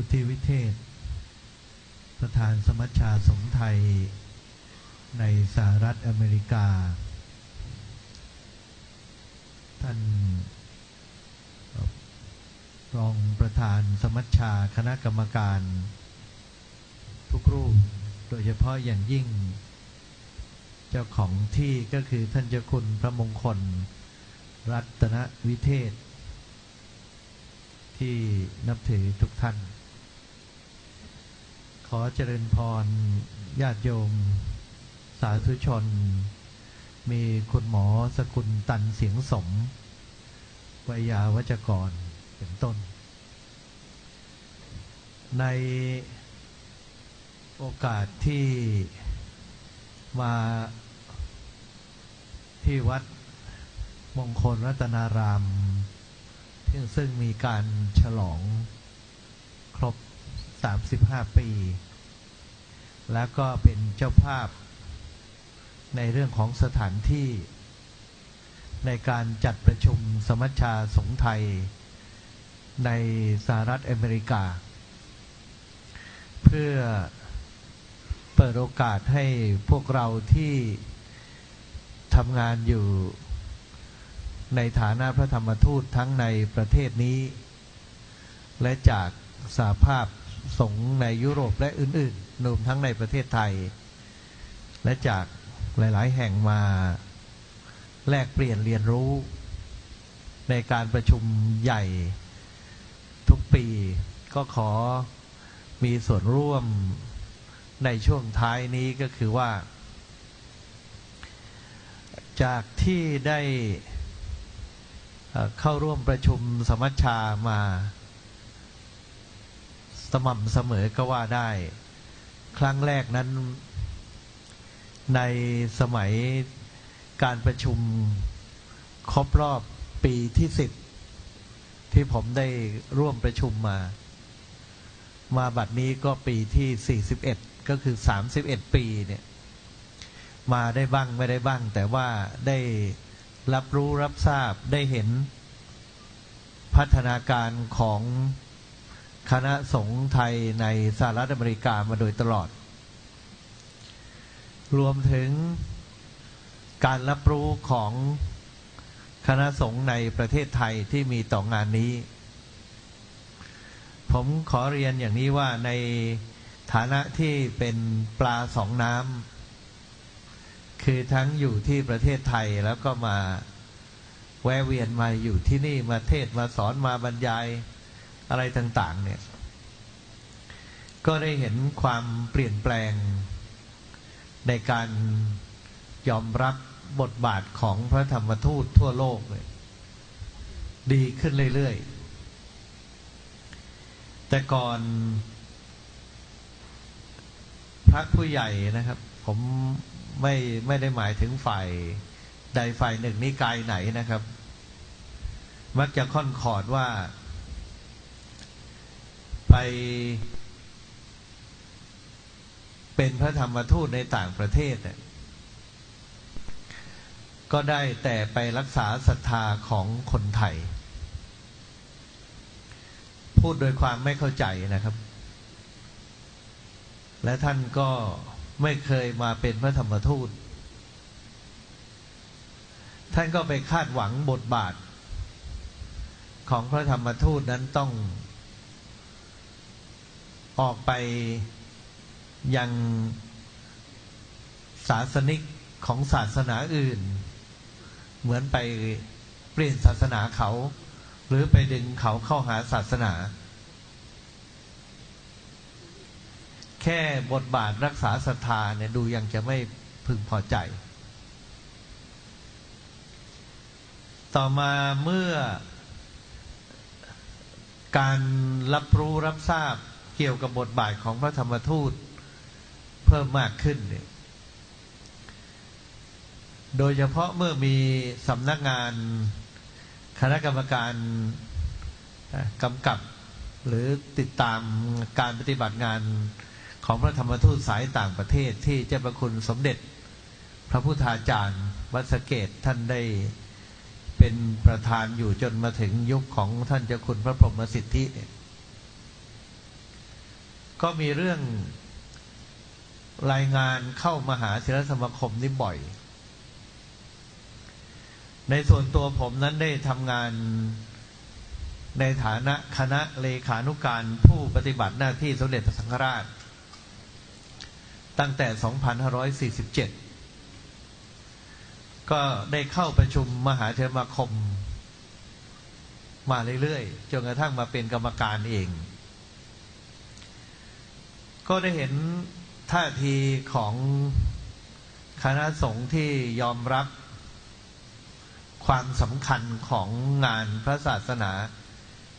พุทธิวิเทศ ประธานสมัชชาสงไทย ในสหรัฐอเมริกา ท่านรองประธานสมัชชาคณะกรรมการ ทุกรูป โดยเฉพาะอย่างยิ่ง เจ้าของที่ก็คือท่านเจ้าคุณพระมงคล รัตนวิเทศ ที่นับถือทุกท่าน ขอเจริญพรญาติโยม สาธุชน มีคุณหมอสกุลตันเสียงสมวิยาวัจกรเป็นต้น ในโอกาสที่มาที่วัดมงคลรัตนารามซึ่งมีการฉลอง 35 ปี แล้วก็เป็นเจ้าภาพในเรื่องของสถานที่ในการจัดประชุมสมัชชาสงฆ์ไทย ในสหรัฐอเมริกา เพื่อเปิดโอกาสให้พวกเราที่ทำงานอยู่ในฐานะพระธรรมทูตทั้งในประเทศนี้ และจากสาภาพ สงฆ์ในยุโรปและอื่นๆรวมทั้งในประเทศไทย และจากหลาย ๆ แห่งมาแลกเปลี่ยนเรียนรู้ ในการประชุมใหญ่ทุกปี ก็ขอมีส่วนร่วมในช่วงท้ายนี้ก็คือว่า จากที่ได้เข้าร่วมประชุมสมัชชามา สม่ำเสมอก็ว่าได้ ครั้งแรกนั้นในสมัยการประชุมครบรอบปีที่สิบที่ผมได้ร่วมประชุมมา มาบัดนี้ก็ปีที่สี่สิบเอ็ดก็คือสามสิบเอ็ดปีเนี่ย มาได้บ้างไม่ได้บ้าง แต่ว่าได้รับรู้รับทราบได้เห็นพัฒนาการของ คณะสงฆ์ไทยในสหรัฐอเมริกามาโดยตลอด รวมถึงการรับรู้ของคณะสงฆ์ในประเทศไทยที่มีต่องานนี้ ผมขอเรียนอย่างนี้ว่าในฐานะที่เป็นปลาสองน้ำคือทั้งอยู่ที่ประเทศไทยแล้วก็มาแวะเวียนมาอยู่ที่นี่มาเทศมาสอนมาบรรยาย อะไรต่าง ๆ เนี่ย ก็ได้เห็นความเปลี่ยนแปลง ในการยอมรับบทบาทของพระธรรมทูตทั่วโลกเลยดีขึ้นเรื่อย ๆ แต่ก่อน พระผู้ใหญ่นะครับ ผมไม่ไม่ได้หมายถึงฝ่ายใดฝ่ายหนึ่งนิกายไหนนะครับ มักจะค่อนขอดว่า ไปเป็นพระธรรมทูตในต่างประเทศเนี่ยก็ได้แต่ไปรักษาศรัทธาของคนไทย พูดโดยความไม่เข้าใจนะครับ และท่านก็ไม่เคยมาเป็นพระธรรมทูต ท่านก็ไปคาดหวังบทบาท ของพระธรรมทูตนั้นต้อง ออกไปยังศาสนิกของศาสนาอื่น เหมือนไปเปลี่ยนศาสนาเขา หรือไปดึงเขาเข้าหาศาสนา แค่บทบาทรักษาศรัทธาเนี่ยดูยังจะไม่พึงพอใจ ต่อมาเมื่อการรับรู้รับทราบ เกี่ยวกับบทบาทของพระธรรมทูตเพิ่มมากขึ้นเนี่ยโดยเฉพาะเมื่อมีสำนักงานคณะกรรมการกำกับ หรือติดตามการปฏิบัติงานของพระธรรมทูตสายต่างประเทศที่เจ้าประคุณสมเด็จ พระพุทธาจารย์วัดสเกตท่านได้เป็นประธานอยู่จนมาถึงยุคของท่านเจ้าคุณพระพรหมสิทธิ ก็มีเรื่องรายงานเข้ามาหาเทรสมาคมนี่บ่อย ในส่วนตัวผมนั้นได้ทำงานในฐานะคณะเลขานุการผู้ปฏิบัติหน้าที่สมเด็จพระสังฆราช ตั้งแต่ 2547 ก็ได้เข้าประชุมมหาเทรมาคม มาเรื่อยๆ จนกระทั่งมาเป็นกรรมการเอง ก็ได้เห็นท่าทีของคณะสงฆ์ที่ยอมรับความสำคัญของงานพระศาสนา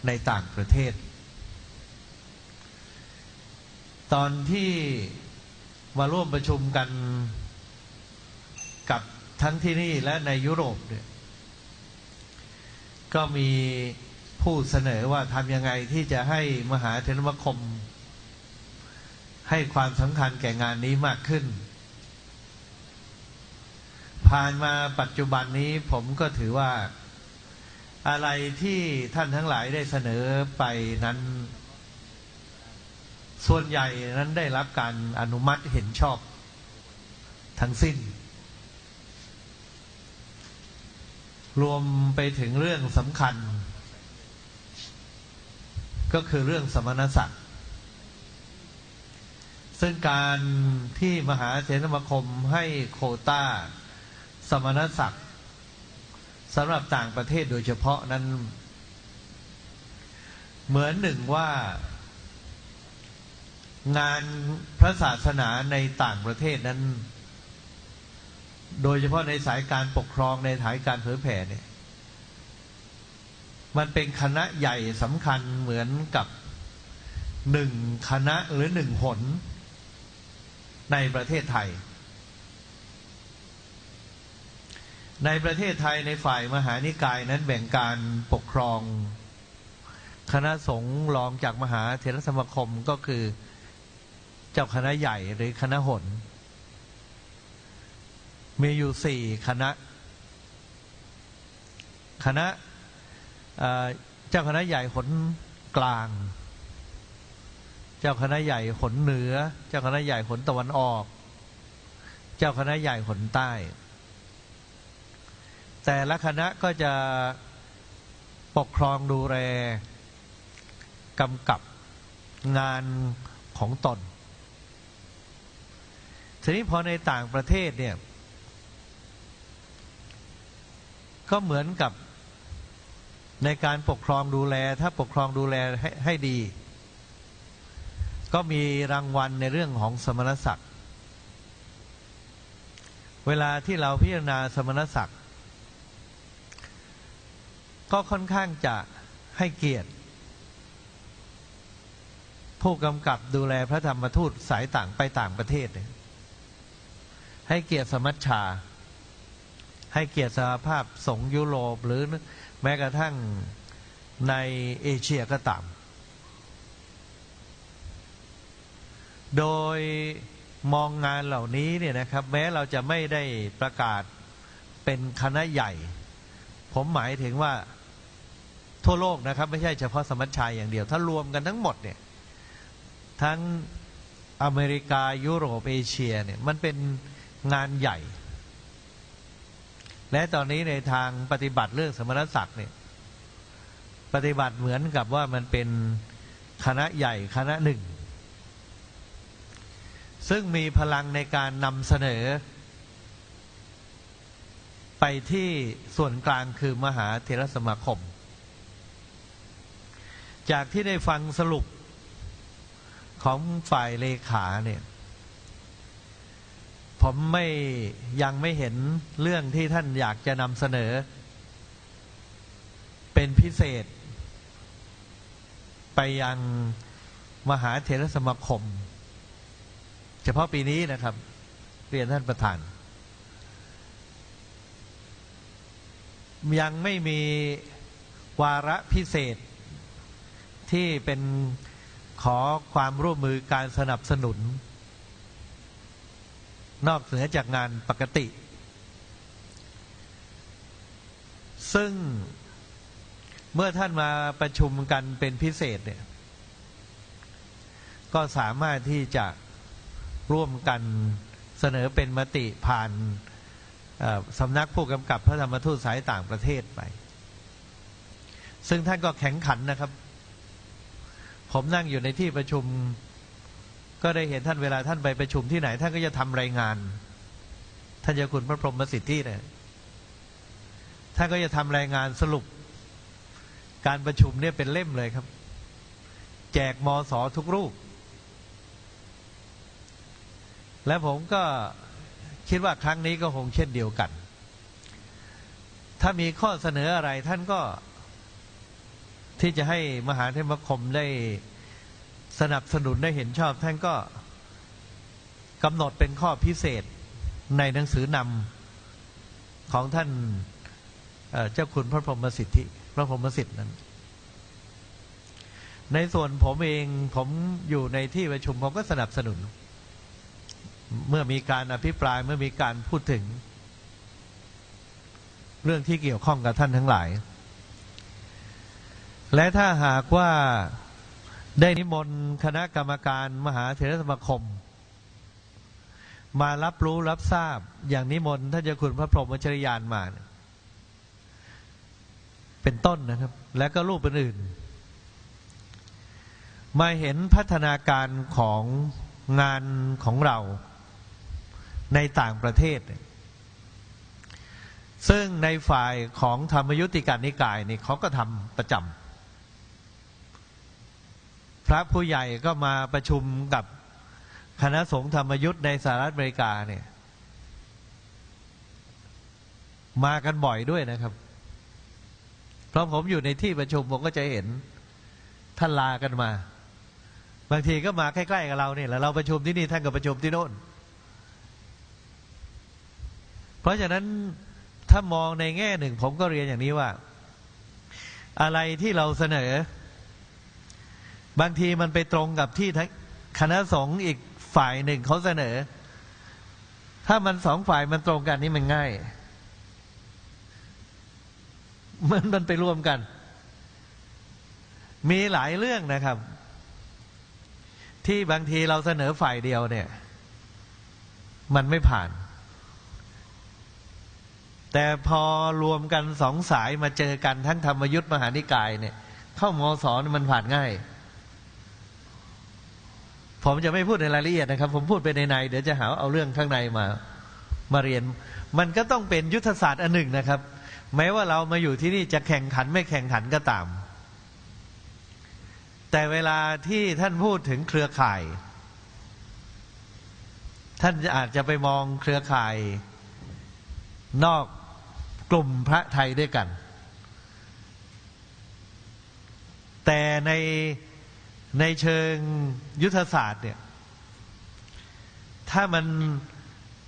ในต่างประเทศ ตอนที่มาร่วมประชุมกันกับทั้งที่นี่และในยุโรปเนี่ยก็มีผู้เสนอว่าทำยังไงที่จะให้มหาเทรมคม ให้ความสำคัญแก่งานนี้มากขึ้น ผ่านมาปัจจุบันนี้ผมก็ถือว่า อะไรที่ท่านทั้งหลายได้เสนอไปนั้น ส่วนใหญ่นั้นได้รับการอนุมัติเห็นชอบ ทั้งสิ้น รวมไปถึงเรื่องสำคัญ ก็คือเรื่องสมณศักดิ์ ซึ่งการที่มหาเถรสมาคมให้โคต้า สมณศักดิ์สำหรับต่างประเทศโดยเฉพาะนั้น เหมือนหนึ่งว่า งานพระศาสนาในต่างประเทศนั้น โดยเฉพาะในสายการปกครองในสายการเผยแผ่เนี่ย มันเป็นคณะใหญ่สำคัญเหมือนกับหนึ่งคณะหรือหนึ่งหน ในประเทศไทย ในประเทศไทยในฝ่ายมหานิกายนั้นแบ่งการปกครอง คณะสงฆ์รองจากมหาเถรสมาคมก็คือเจ้าคณะใหญ่หรือคณะหนมีอยู่สี่คณะ คณะเจ้าคณะใหญ่ขนกลาง เจ้าคณะใหญ่ขนเหนือ เจ้าคณะใหญ่ขนตะวันออก เจ้าคณะใหญ่ขนใต้ แต่ละคณะก็จะปกครองดูแลกำกับงานของตน ทีนี้พอในต่างประเทศเนี่ย ก็เหมือนกับในการปกครองดูแล ถ้าปกครองดูแลให้ให้ดี ก็มีรางวัลในเรื่องของสมณศักดิ์ เวลาที่เราพิจารณาสมณศักดิ์ ก็ค่อนข้างจะให้เกียรติ ผู้กำกับดูแลพระธรรมทูตสายต่างไปต่างประเทศ ให้เกียรติสมัชชา ให้เกียรติสหภาพสงยุโรปหรือแม้กระทั่งในเอเชียก็ตาม โดยมองงานเหล่านี้เนี่ยนะครับ แม้เราจะไม่ได้ประกาศเป็นคณะใหญ่ ผมหมายถึงว่าทั่วโลกนะครับ ไม่ใช่เฉพาะสมัชชัยอย่างเดียว ถ้ารวมกันทั้งหมดเนี่ย ทั้งอเมริกายุโรปเอเชียเนี่ยมันเป็นงานใหญ่ และตอนนี้ในทางปฏิบัติเรื่องสมณศักดิ์เนี่ยปฏิบัติเหมือนกับว่ามันเป็นคณะใหญ่คณะหนึ่ง ซึ่งมีพลังในการนำเสนอ ไปที่ส่วนกลางคือมหาเทรสมาคม จากที่ได้ฟังสรุปของฝ่ายเลขาเนี่ย ผมไม่ยังไม่เห็นเรื่องที่ท่านอยากจะนำเสนอ เป็นพิเศษ ไปยังมหาเถรสมาคม เฉพาะปีนี้นะครับ เรียนท่านประธาน ยังไม่มีวาระพิเศษที่เป็นขอความร่วมมือการสนับสนุน นอกเหนือจากงานปกติ ซึ่งเมื่อท่านมาประชุมกันเป็นพิเศษเนี่ย ก็สามารถที่จะ ร่วมกันเสนอเป็นมติผ่านสำนักผู้กำกับพระธรรมทูตสายต่างประเทศไป ซึ่งท่านก็แข็งขันนะครับ ผมนั่งอยู่ในที่ประชุม ก็ได้เห็นท่านเวลาท่านไปประชุมที่ไหน ท่านก็จะทำรายงาน ท่านจะคุณพระพรหมสิทธิเนี่ยท่านก็จะทำรายงานสรุป การประชุมเนี่ยเป็นเล่มเลยครับ แจกมอสอทุกรูป และผมก็คิดว่าครั้งนี้ก็คงเช่นเดียวกัน ถ้ามีข้อเสนออะไรท่านก็ที่จะให้มหาเทมคมได้สนับสนุนได้เห็นชอบท่านก็กำหนดเป็นข้อพิเศษในหนังสือนำของท่านเจ้าคุณพระพรหมสิทธิพระพรหมสิทธินั้น ในส่วนผมเองผมอยู่ในที่ประชุมผมก็สนับสนุน เมื่อมีการอภิปรายเมื่อมีการพูดถึง เรื่องที่เกี่ยวข้องกับท่านทั้งหลาย และถ้าหากว่าได้นิมนต์คณะกรรมการมหาเถรสมาคม มารับรู้รับทราบอย่างนิมนต์ท่านเจ้าคุณพระพรหมวชรยานมา เป็นต้นนะครับ และก็รูปอื่นมาเห็นพัฒนาการของงานของเรา ในต่างประเทศ ซึ่งในฝ่ายของธรรมยุติการนิกายนี่เขาก็ทำประจำพระผู้ใหญ่ก็มาประชุมกับคณะสงฆ์ธรรมยุทธ์ในสหรัฐอเมริกาเนี่ย มากันบ่อยด้วยนะครับ เพราะผมอยู่ในที่ประชุมผมก็จะเห็นท่านลากันมา บางทีก็มาใกล้ๆกับเราเนี่ยแล้วเราประชุมที่นี่ท่านก็ประชุมที่โน่น เพราะฉะนั้นถ้ามองในแง่หนึ่ง ผมก็เรียนอย่างนี้ว่า อะไรที่เราเสนอ บางทีมันไปตรงกับที่คณะสงฆ์อีกฝ่ายหนึ่งเขาเสนอ ถ้ามันสองฝ่ายมันตรงกันนี่มันง่าย มันมันไปรวมกัน มีหลายเรื่องนะครับ ที่บางทีเราเสนอฝ่ายเดียวเนี่ย มันไม่ผ่าน แต่พอรวมกันสองสายมาเจอกันทั้งธรรมยุทธ์มหานิกายเนี่ย เข้ามอสอนมันผ่านง่าย ผมจะไม่พูดในรายละเอียดนะครับ ผมพูดไปในในเดี๋ยวจะหาเอาเรื่องข้างในมา มาเรียน มันก็ต้องเป็นยุทธศาสตร์อันหนึ่งนะครับ แม้ว่าเรามาอยู่ที่นี่จะแข่งขันไม่แข่งขันก็ตาม แต่เวลาที่ท่านพูดถึงเครือข่าย ท่านอาจจะไปมองเครือข่ายนอก กลุ่มพระไทยด้วยกัน แต่ในในเชิงยุทธศาสตร์เนี่ย ถ้ามัน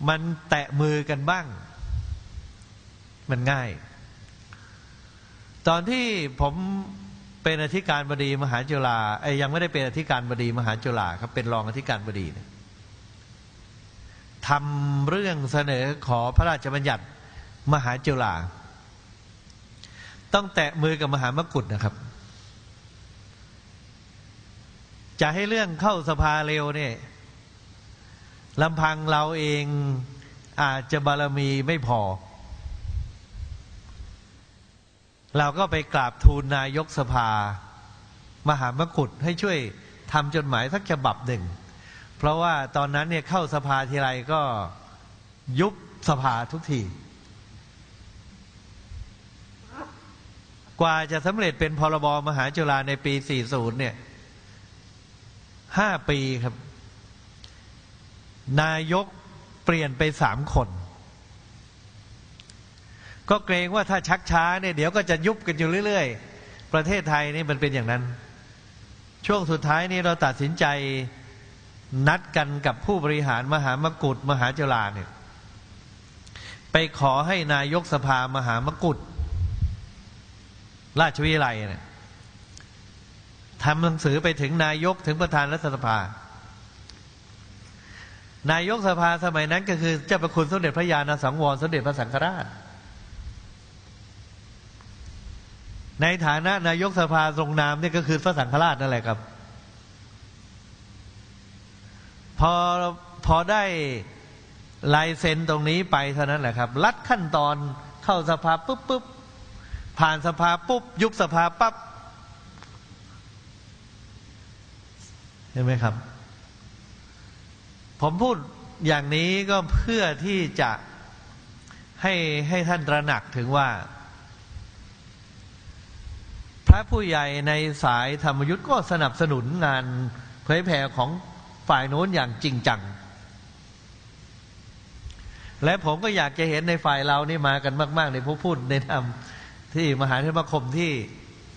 มันแตะมือกันบ้าง มันง่าย ตอนที่ผมเป็นอธิการบดีมหาจุฬาไอ้ยังไม่ได้เป็นอธิการบดีมหาจุฬาครับ เป็นรองอธิการบดีเนี่ยทำเรื่องเสนอขอพระราชบัญญัติ มหาจุฬาต้องแตะมือกับมหามกุฏนะครับ จะให้เรื่องเข้าสภาเร็วเนี่ยลำพังเราเองอาจจะบารมีไม่พอ เราก็ไปกราบทูลนายกสภา มหามกุฏให้ช่วยทำจดหมายสักฉบับหนึ่ง เพราะว่าตอนนั้นเนี่ยเข้าสภาทีไรก็ยุบสภาทุกที กว่าจะสำเร็จเป็นพรบมหาจุฬาในปี 40 เนี่ยห้าปีครับ นายกเปลี่ยนไปสามคน ก็เกรงว่าถ้าชักช้าเนี่ยเดี๋ยวก็จะยุบกันอยู่เรื่อย ๆ ประเทศไทยนี่มันเป็นอย่างนั้น ช่วงสุดท้ายนี้เราตัดสินใจนัดกันกับผู้บริหารมหามกุฏมหาจุฬาเนี่ยไปขอให้นายกสภามหามกุฏ ราชวิทยาลัยเนี่ยทำหนังสือไปถึงนายกถึงประธานรัฐสภา นายกสภาสมัยนั้นก็คือเจ้าประคุณสมเด็จพระญาณสังวรสมเด็จพระสังฆราช ในฐานะนายกสภาทรงนามนี่ก็คือพระสังฆราชนั่นแหละครับ พอพอได้ลายเซ็นตรงนี้ไปเท่านั้นแหละครับ ลัดขั้นตอนเข้าสภาปุ๊บปุ๊บ ผ่านสภาปุ๊บ ยุบสภาปั๊บเห็นไหมครับ ผมพูดอย่างนี้ก็เพื่อที่จะให้ให้ท่านตระหนักถึงว่า พระผู้ใหญ่ในสายธรรมยุทธ์ก็สนับสนุนงานเผยแผ่ของฝ่ายโน้นอย่างจริงจัง และผมก็อยากจะเห็นในฝ่ายเรานี่มากันมาก ๆ ในผู้พูดในธรรม ที่มหาเทรคมที่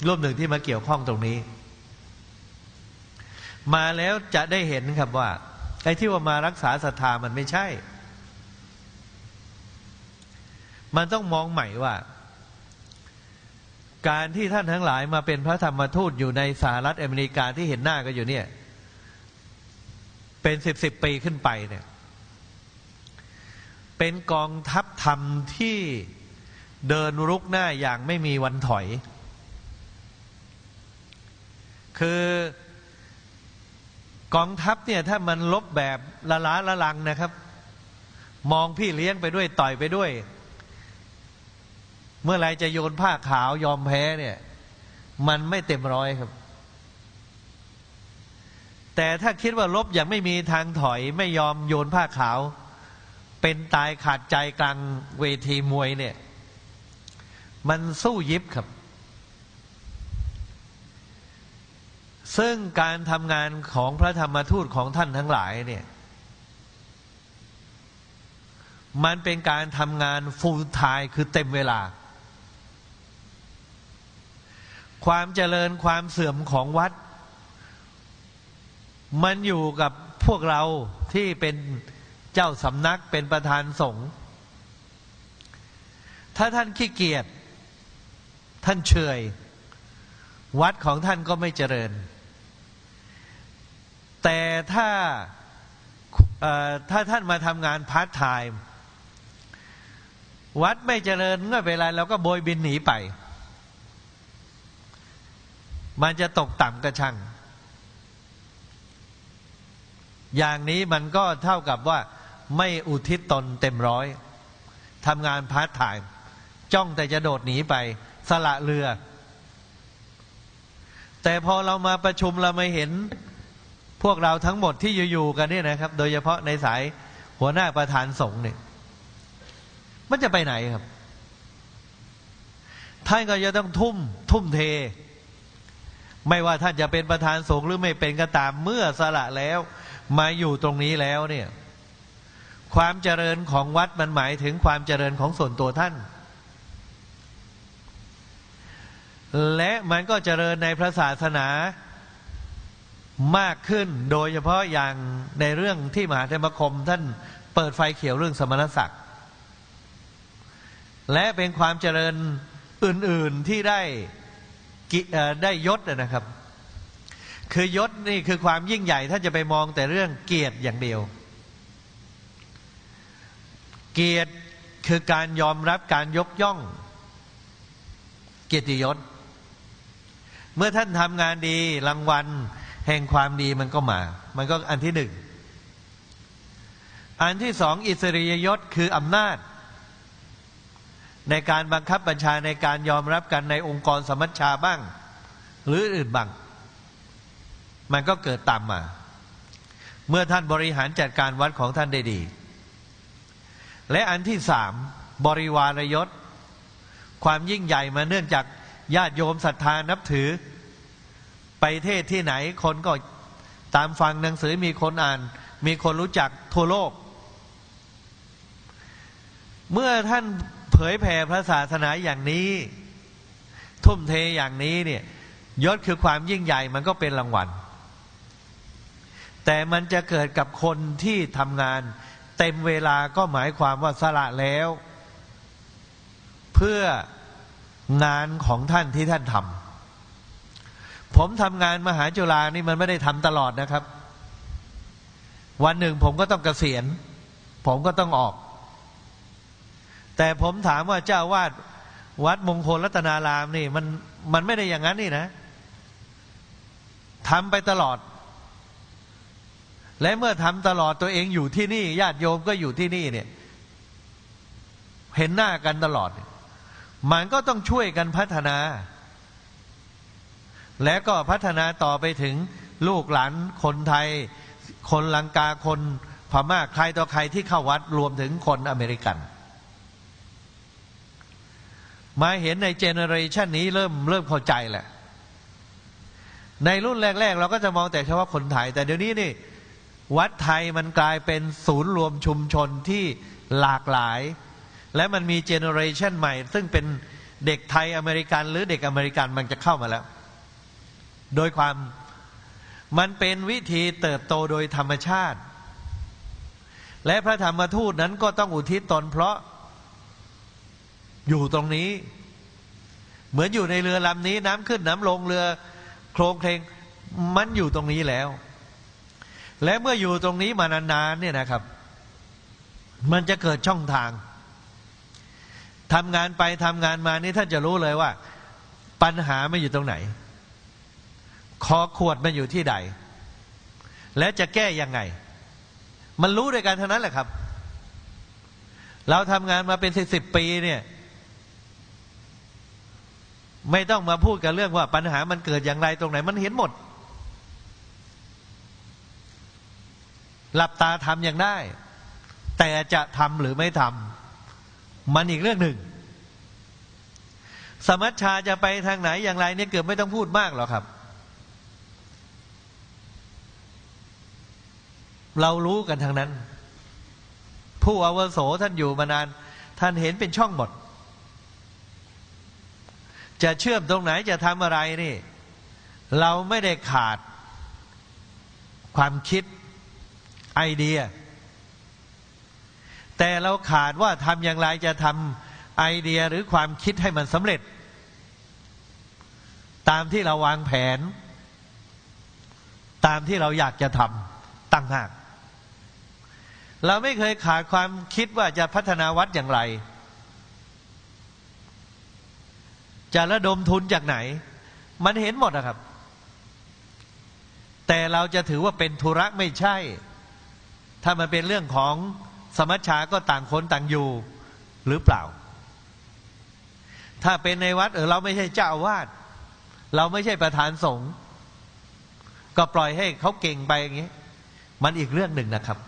ร่วมหนึ่งที่มาเกี่ยวข้องตรงนี้ มาแล้วจะได้เห็นครับว่าไอ้ที่ว่ามารักษาศรัทธามันไม่ใช่ มันต้องมองใหม่ว่า การที่ท่านทั้งหลายมาเป็นพระธรรมทูตอยู่ในสหรัฐอเมริกาที่เห็นหน้ากันอยู่เนี่ย เป็นสิบสิบปีขึ้นไปเนี่ย เป็นกองทัพธรรมที่ เดินรุกหน้าอย่างไม่มีวันถอย คือกองทัพเนี่ยถ้ามันลบแบบละล้าละลังนะครับ มองพี่เลี้ยงไปด้วยต่อยไปด้วย เมื่อไรจะโยนผ้าขาวยอมแพ้เนี่ย มันไม่เต็มร้อยครับ แต่ถ้าคิดว่าลบอย่างไม่มีทางถอยไม่ยอมโยนผ้าขาว เป็นตายขาดใจกลางเวทีมวยเนี่ย มันสู้ยิบครับ ซึ่งการทำงานของพระธรรมทูตของท่านทั้งหลายเนี่ย มันเป็นการทำงานฟูลไทม์คือเต็มเวลา ความเจริญความเสื่อมของวัด มันอยู่กับพวกเราที่เป็นเจ้าสำนักเป็นประธานสงฆ์ถ้าท่านขี้เกียจ ท่านเฉยวัดของท่านก็ไม่เจริญ แต่ถ้าถ้าท่านมาทำงานพาร์ทไทม์วัดไม่เจริญเมื่อเวลาเราก็โบยบินหนีไป มันจะตกต่ำกระชังอย่างนี้มันก็เท่ากับว่าไม่อุทิศตนเต็มร้อยทำงานพาร์ทไทม์จ้องแต่จะโดดหนีไป สละเรือ แต่พอเรามาประชุมเราไม่เห็นพวกเราทั้งหมดที่อยู่ๆกันเนี่ยนะครับ โดยเฉพาะในสายหัวหน้าประธานสงฆ์เนี่ยมันจะไปไหนครับ ท่านก็จะต้องทุ่ม ทุ่มเท ไม่ว่าท่านจะเป็นประธานสงฆ์หรือไม่เป็นก็ตามเมื่อสละแล้ว มาอยู่ตรงนี้แล้วเนี่ย ความเจริญของวัดมันหมายถึงความเจริญของส่วนตัวท่าน และมันก็เจริญในพระศาสนามากขึ้น โดยเฉพาะอย่างในเรื่องที่มหาเทมคม ท่านเปิดไฟเขียวเรื่องสมณศักดิ์และเป็นความเจริญอื่น ๆที่ได้ได้ยศนะครับ คือยศนี่คือความยิ่งใหญ่ถ้าจะไปมองแต่เรื่องเกียรติอย่างเดียว เกียรติคือการยอมรับการยกย่อง เกียรติยศ เมื่อท่านทำงานดีรางวัล แห่งความดีมันก็มา มันก็อันที่หนึ่ง อันที่สองอิสริยยศคืออำนาจ ในการบังคับบัญชาในการยอมรับกันในองค์กรสมัชชาบ้าง หรืออื่นบ้าง มันก็เกิดตามมา เมื่อท่านบริหารจัดการวัดของท่านได้ดี และอันที่สามบริวารยศ ความยิ่งใหญ่มาเนื่องจาก ญาติโยมศรัทธานับถือ ไปเทศที่ไหนคนก็ตามฟังหนังสือมีคนอ่าน มีคนรู้จักทั่วโลก เมื่อท่านเผยแผ่พระศาสนาอย่างนี้ ทุ่มเทอย่างนี้เนี่ยยศคือความยิ่งใหญ่มันก็เป็นรางวัล แต่มันจะเกิดกับคนที่ทำงาน เต็มเวลาก็หมายความว่าสละแล้ว เพื่อ งานของท่านที่ท่านทำผมทำงานมหาจุฬานี่มันไม่ได้ทำตลอดนะครับ วันหนึ่งผมก็ต้องเกษียณ ผมก็ต้องออก แต่ผมถามว่าเจ้าวาดวัดมงคลรัตนารามนี่มันมันไม่ได้อย่างนั้นนี่นะทำไปตลอด และเมื่อทำตลอดตัวเองอยู่ที่นี่ญาติโยมก็อยู่ที่นี่เนี่ย เห็นหน้ากันตลอด มันก็ต้องช่วยกันพัฒนา และก็พัฒนาต่อไปถึงลูกหลานคนไทย คนลังกาคนพม่าใครต่อใครที่เข้าวัดรวมถึงคนอเมริกัน มาเห็นใน generation นี้เริ่มเริ่มเข้าใจแหละ ในรุ่นแรก ๆ เราก็จะมองแต่เฉพาะคนไทย แต่เดี๋ยวนี้นี่ วัดไทยมันกลายเป็นศูนย์รวมชุมชนที่หลากหลาย และมันมี generation ใหม่ ซึ่งเป็นเด็กไทยอเมริกัน หรือเด็กอเมริกันมันจะเข้ามาแล้ว โดยความมันเป็นวิธีเติบโตโดยธรรมชาติ และพระธรรมทูตนั้นก็ต้องอุทิศตนเพราะอยู่ตรงนี้ เหมือนอยู่ในเรือลำนี้ น้ำขึ้นน้ำลงเรือ โครงเคลงมันอยู่ตรงนี้แล้ว และเมื่ออยู่ตรงนี้มานานๆเนี่ยนะครับ มันจะเกิดช่องทาง ทำงานไปทำงานมานี่ท่านจะรู้เลยว่า ปัญหาไม่อยู่ตรงไหน คอขวดมันอยู่ที่ใด และจะแก้ยังไง มันรู้ด้วยกันเท่านั้นแหละครับ เราทำงานมาเป็นสิบสิบปีเนี่ย ไม่ต้องมาพูดกันเรื่องว่าปัญหามันเกิดอย่างไรตรงไหน มันเห็นหมด หลับตาทำอยังได้ แต่จะทำหรือไม่ทำ มันอีกเรื่องหนึ่ง สมัชชาจะไปทางไหนอย่างไรเนี่ยเกือบไม่ต้องพูดมากหรอกครับ เรารู้กันทางนั้น ผู้อาวโสท่านอยู่มานาน ท่านเห็นเป็นช่องหมด จะเชื่อมตรงไหนจะทำอะไรนี่ เราไม่ได้ขาดความคิดไอเดีย แต่เราขาดว่าทำอย่างไรจะทำไอเดียหรือความคิดให้มันสำเร็จ ตามที่เราวางแผน ตามที่เราอยากจะทำตั้งหาก เราไม่เคยขาดความคิดว่าจะพัฒนาวัดอย่างไร จะระดมทุนจากไหน มันเห็นหมดนะครับ แต่เราจะถือว่าเป็นธุระไม่ใช่ ถ้ามันเป็นเรื่องของ สมัชชาก็ต่างคนต่างอยู่หรือเปล่า ถ้าเป็นในวัดเออเราไม่ใช่เจ้าอาวาสเราไม่ใช่ประธานสงฆ์ก็ปล่อยให้เขาเก่งไปอย่างนี้มันอีกเรื่องหนึ่งนะครับ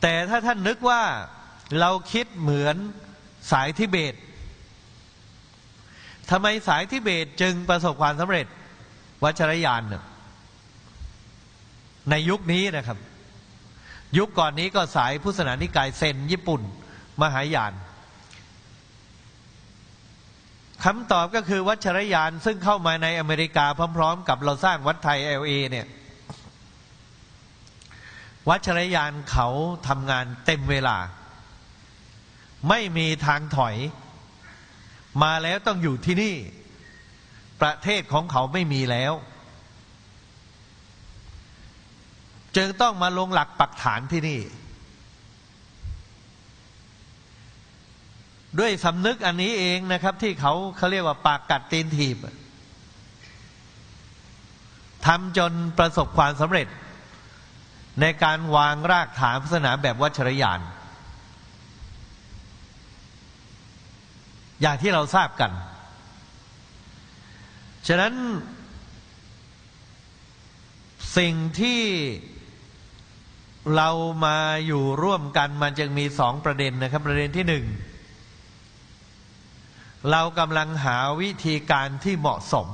แต่ถ้าท่านนึกว่าเราคิดเหมือนสายทิเบตทำไมสายทิเบตจึงประสบความสำเร็จ วัชรยาน ในยุคนี้นะครับ ยุคก่อนนี้ก็สายพุทธศาสนานิกายเซนญี่ปุ่น มหายานคำตอบก็คือวัชรยานซึ่งเข้ามาในอเมริกาพร้อม ๆ กับเราสร้างวัดไทยเอลเอเนี่ย วัชรยานเขาทำงานเต็มเวลา ไม่มีทางถอย มาแล้วต้องอยู่ที่นี่ ประเทศของเขาไม่มีแล้ว จึงต้องมาลงหลักปักฐานที่นี่ ด้วยสำนึกอันนี้เองนะครับ ที่เขาเขาเรียกว่าปากกัดตีนถีบทำจนประสบความสำเร็จ ในการวางรากฐานศาสนาแบบวัชรยาน อย่างที่เราทราบกัน ฉะนั้นสิ่งที่ เรามาอยู่ร่วมกันมันจึงมีสองประเด็นนะครับ ประเด็นที่หนึ่งเรากำลังหาวิธีการที่เหมาะสม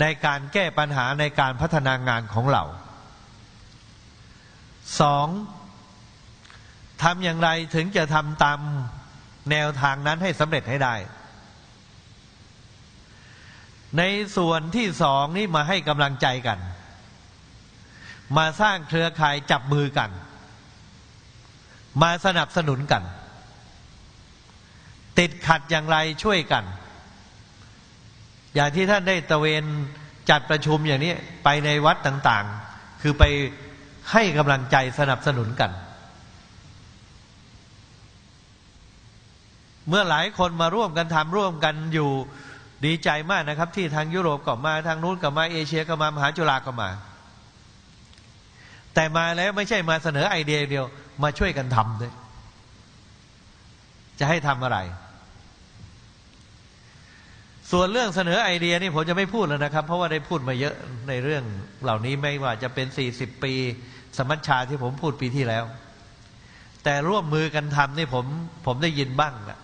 ในการแก้ปัญหาในการพัฒนางานของเราสองทำอย่างไรถึงจะทำตามแนวทางนั้นให้สำเร็จให้ได้ ในส่วนที่สองนี่มาให้กำลังใจกัน มาสร้างเครือข่ายจับมือกัน มาสนับสนุนกัน ติดขัดอย่างไรช่วยกัน อย่างที่ท่านได้ตะเวนจัดประชุมอย่างนี้ไปในวัดต่างๆ คือไปให้กำลังใจสนับสนุนกัน เมื่อหลายคนมาร่วมกันทำร่วมกันอยู่ดีใจมากนะครับ ที่ทางยุโรปก็มาทางนู้นก็มาเอเชียก็มามหาจุฬาก็มา แต่มาแล้วไม่ใช่มาเสนอไอเดียเดียว มาช่วยกันทำด้วย จะให้ทำอะไร ส่วนเรื่องเสนอไอเดียนี่ผมจะไม่พูดแล้วนะครับ เพราะว่าได้พูดมาเยอะในเรื่องเหล่านี้ไม่ว่าจะเป็นสี่สิบปีสมัชชาที่ผมพูดปีที่แล้ว แต่ร่วมมือกันทำนี่ผมผมได้ยินบ้างแหละ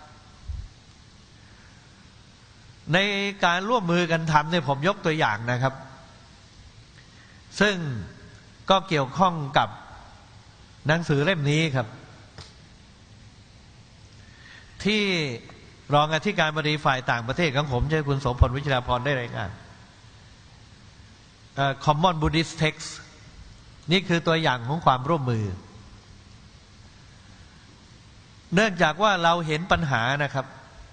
ในการร่วมมือกันทำเนี่ยผมยกตัวอย่างนะครับ ซึ่ง ก็เกี่ยวข้องกับหนังสือเล่มนี้ครับ ที่รองอธิการบดีฝ่ายต่างประเทศของผมใช่คุณโสพลวิชราพรได้รายงาน Common Buddhist Text นี่คือตัวอย่างของความร่วมมือ เนื่องจากว่าเราเห็นปัญหานะครับ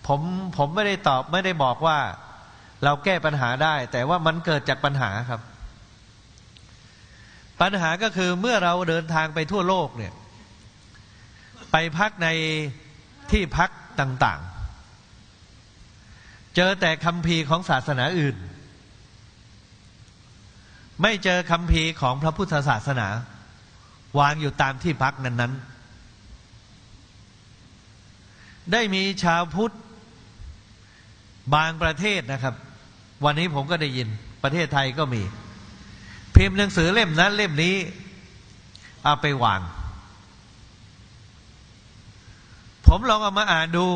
ผมผมไม่ได้ตอบไม่ได้บอกว่าเราแก้ปัญหาได้ แต่ว่ามันเกิดจากปัญหาครับ ปัญหาก็คือเมื่อเราเดินทางไปทั่วโลกเนี่ย ไปพักในที่พักต่าง ๆ เจอแต่คำพีของศาสนาอื่น ไม่เจอคำพีของพระพุทธศาสนา วางอยู่ตามที่พักนั้น ๆ ได้มีชาวพุทธบางประเทศนะครับ วันนี้ผมก็ได้ยินประเทศไทยก็มี พิมพ์หนังสือเล่มนั้น เล่มนี้ เอาไปวาง ผมลองเอามาอ่านดู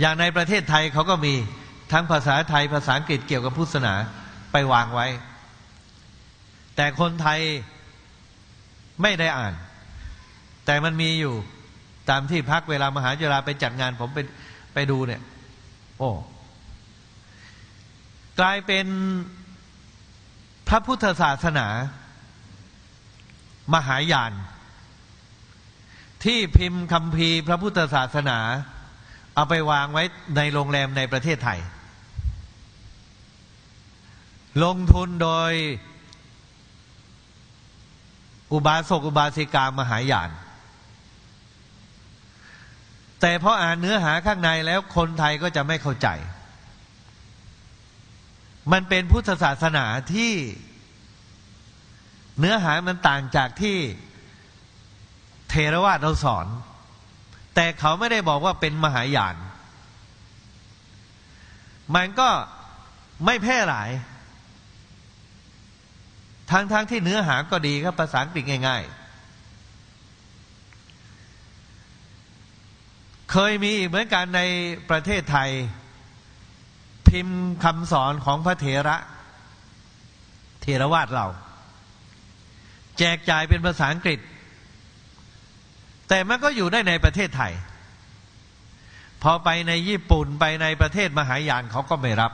อย่างในประเทศไทยเขาก็มีทั้งภาษาไทยภาษาอังกฤษเกี่ยวกับพุทธศาสนาไปวางไว้ แต่คนไทยไม่ได้อ่าน แต่มันมีอยู่ตามที่พักเวลามหาจุฬาไปจัดงาน ผมไปไปดูเนี่ย โอ้กลายเป็น พระพุทธศาสนา มหายาน ที่พิมพ์คำพีพระพุทธศาสนา เอาไปวางไว้ในโรงแรมในประเทศไทย ลงทุนโดย อุบาสกอุบาสิกามหายาน แต่พออ่านเนื้อหาข้างในแล้วคนไทยก็จะไม่เข้าใจ มันเป็นพุทธศาสนาที่เนื้อหามันต่างจากที่เทรวาสเราสอน แต่เขาไม่ได้บอกว่าเป็นมหายาน มันก็ไม่แพร่หลายทั้งๆทที่เนื้อหาก็ดีครับภาษาอังกฤษง่าย ๆ เคยมีเหมือนกันในประเทศไทย พิมพ์คำสอนของพระเถระเทรวาสเรา แจกจ่ายเป็นภาษาอังกฤษ แต่มันก็อยู่ได้ในประเทศไทย พอไปในญี่ปุ่นไปในประเทศมหายานเขาก็ไม่รับ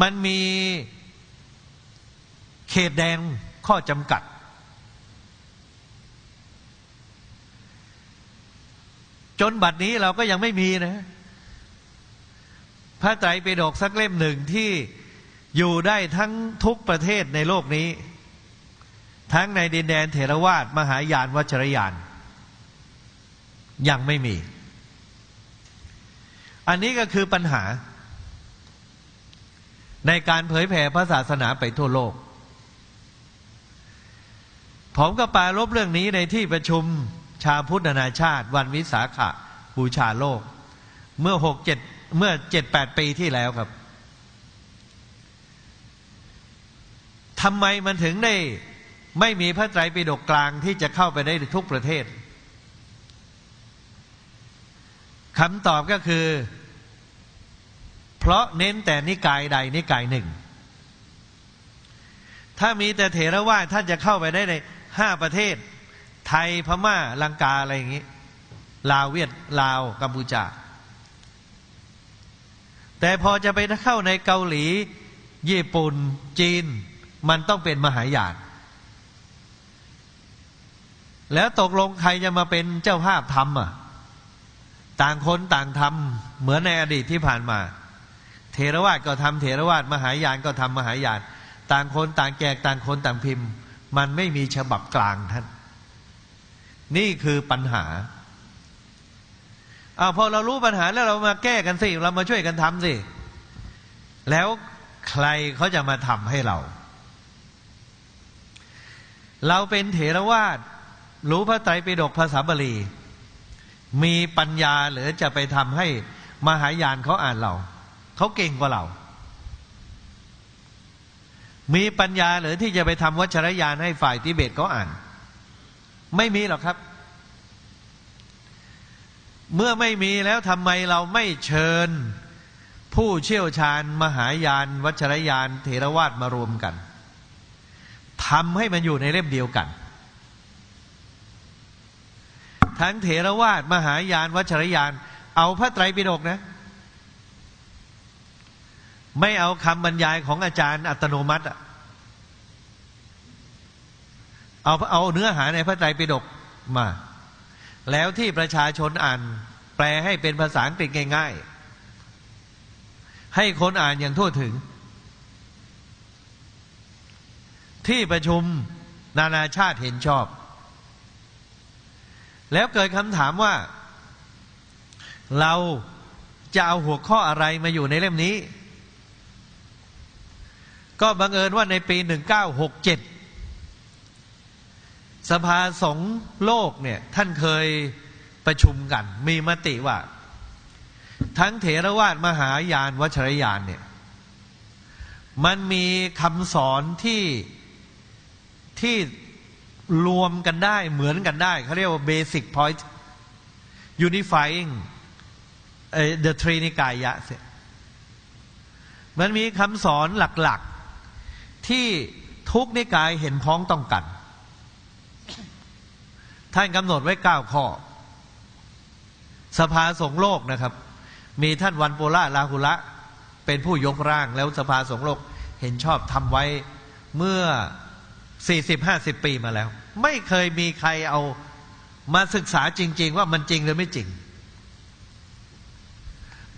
มันมีเขตแดงข้อจำกัด จนบัดนี้เราก็ยังไม่มีนะ พระไตรปิฎกสักเล่มหนึ่งที่อยู่ได้ทั้งทุกประเทศในโลกนี้ ทั้งในดินแดนเถรวาทมหายานวัชรยาน ยังไม่มี อันนี้ก็คือปัญหา ในการเผยแผ่พระศาสนาไปทั่วโลก ผมก็ปาลบเรื่องนี้ในที่ประชุม ชาพุทธนาชาติ วันวิสาขะบูชาโลก เมื่อหกเจ็ดเมื่อเจ็ดแปดปีที่แล้วครับทำไมมันถึงได้ไม่มีพระไตรปิฎกกลางที่จะเข้าไปได้ทุกประเทศคำตอบก็คือ เพราะเน้นแต่นิกายใดนิกายหนึ่ง ถ้ามีแต่เถรวาทท่านจะเข้าไปได้ในห้าประเทศ ไทยพม่าลังกาอะไรอย่างนี้ ลาวเวียดลาวกัมพูชาแต่พอจะไปเข้าในเกาหลี ญี่ปุ่น จีน มันต้องเป็นมหายานแล้วตกลงใครจะมาเป็นเจ้าภาพทำอะ ต่างคนต่างทำเหมือนในอดีตที่ผ่านมา เทรวาสก็ทำเทรวาสมหายานก็ทำมหายาน ต่างคนต่างแจกต่างคนต่างพิมพ์ มันไม่มีฉบับกลางท่าน นี่คือปัญหาอาพอเรารู้ปัญหาแล้วเรามาแก้กันสิ เรามาช่วยกันทำสิ แล้วใครเขาจะมาทำให้เรา เราเป็นเถรวาทรู้พระไตรปิฎกภาษาบาลี มีปัญญาหรือจะไปทำให้มหายานเขาอ่านเรา เขาเก่งกว่าเรา มีปัญญาหรือที่จะไปทำวัชรยานให้ฝ่ายทิเบตเขาอ่าน ไม่มีหรอกครับ เมื่อไม่มีแล้วทำไมเราไม่เชิญ ผู้เชี่ยวชาญ มหายาน วัชรยาน เทรวาสมารวมกันทำให้มันอยู่ในเล่มเดียวกัน ทั้งเถรวาทมหายาน วัชรยาน เอาพระไตรปิฎกนะ ไม่เอาคำบรรยายของอาจารย์อัตโนมัติอะ เอาเอาเนื้อหาในพระไตรปิฎกมา แล้วที่ประชาชนอ่าน แปลให้เป็นภาษาอังกฤษง่าย ๆ ให้คนอ่านอย่างทั่วถึง ที่ประชุมนานาชาติเห็นชอบ แล้วเกิดคำถามว่า เราจะเอาหัวข้ออะไรมาอยู่ในเล่มนี้ ก็บังเอิญว่าในปี 1967 สภาสงฆ์โลกเนี่ยท่านเคยประชุมกัน มีมติว่า ทั้งเถรวาทมหายานวัชรยานเนี่ยมันมีคำสอนที่ที่รวมกันได้เหมือนกันได้ เขาเรียกว่า basic point unifying the trinikaya มันมีคำสอนหลักๆ ที่ทุกนิกายเห็นพ้องต้องกัน ท่านกำหนดไว้เก้าข้อ สภาสงโลกนะครับ มีท่านวันโปล่าลาหุละ เป็นผู้ยกร่างแล้วสภาสงโลกเห็นชอบทำไว้เมื่อสี่สิบห้าสิบปีมาแล้ว ไม่เคยมีใครเอามาศึกษาจริง ๆ ว่ามันจริงหรือไม่จริง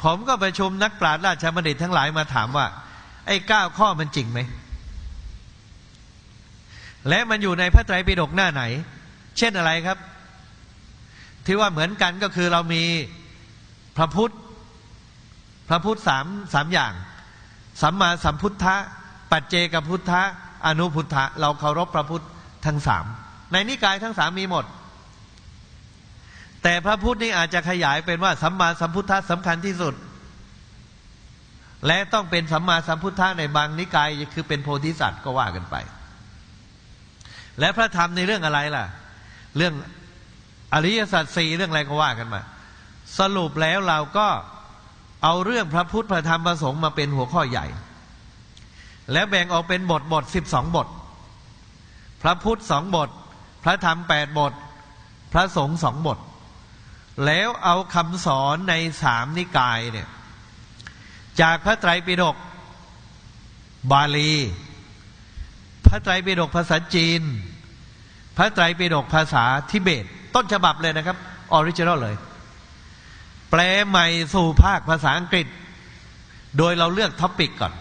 ผมก็ไปชมนักปราชญ์ราชบัณฑิตทั้งหลายมาถามว่า ไอ้เก้าข้อมันจริงไหม และมันอยู่ในพระไตรปิฎกหน้าไหน เช่นอะไรครับ ที่ว่าเหมือนกันก็คือเรามีพระพุทธ พระพุทธสามสามอย่าง สัมมาสัมพุทธะ ปัจเจกพุทธะ อนุพุทธะ เราเคารพพระพุทธทั้งสาม ในนิกายทั้งสามมีหมด แต่พระพุทธนี่อาจจะขยายเป็นว่าสัมมาสัมพุทธะสำคัญที่สุด และต้องเป็นสัมมาสัมพุทธะในบางนิกายคือเป็นโพธิสัตว์ก็ว่ากันไป และพระธรรมในเรื่องอะไรล่ะ เรื่องอริยสัจสี่เรื่องอะไรก็ว่ากันมา สรุปแล้วเราก็เอาเรื่องพระพุทธพระธรรมพระสงฆ์มาเป็นหัวข้อใหญ่ แล้วแบ่งออกเป็นบทบทสิบสองบท พระพุทธสองบท พระธรรมแปดบท พระสงฆ์สองบท แล้วเอาคำสอนในสามนิกายเนี่ยจากพระไตรปิฎกบาลี พระไตรปิฎกภาษาจีน พระไตรปิฎกภาษาทิเบต ต้นฉบับเลยนะครับ original เลย แปลใหม่สู่ภาคภาษาอังกฤษ โดยเราเลือก topic ก่อน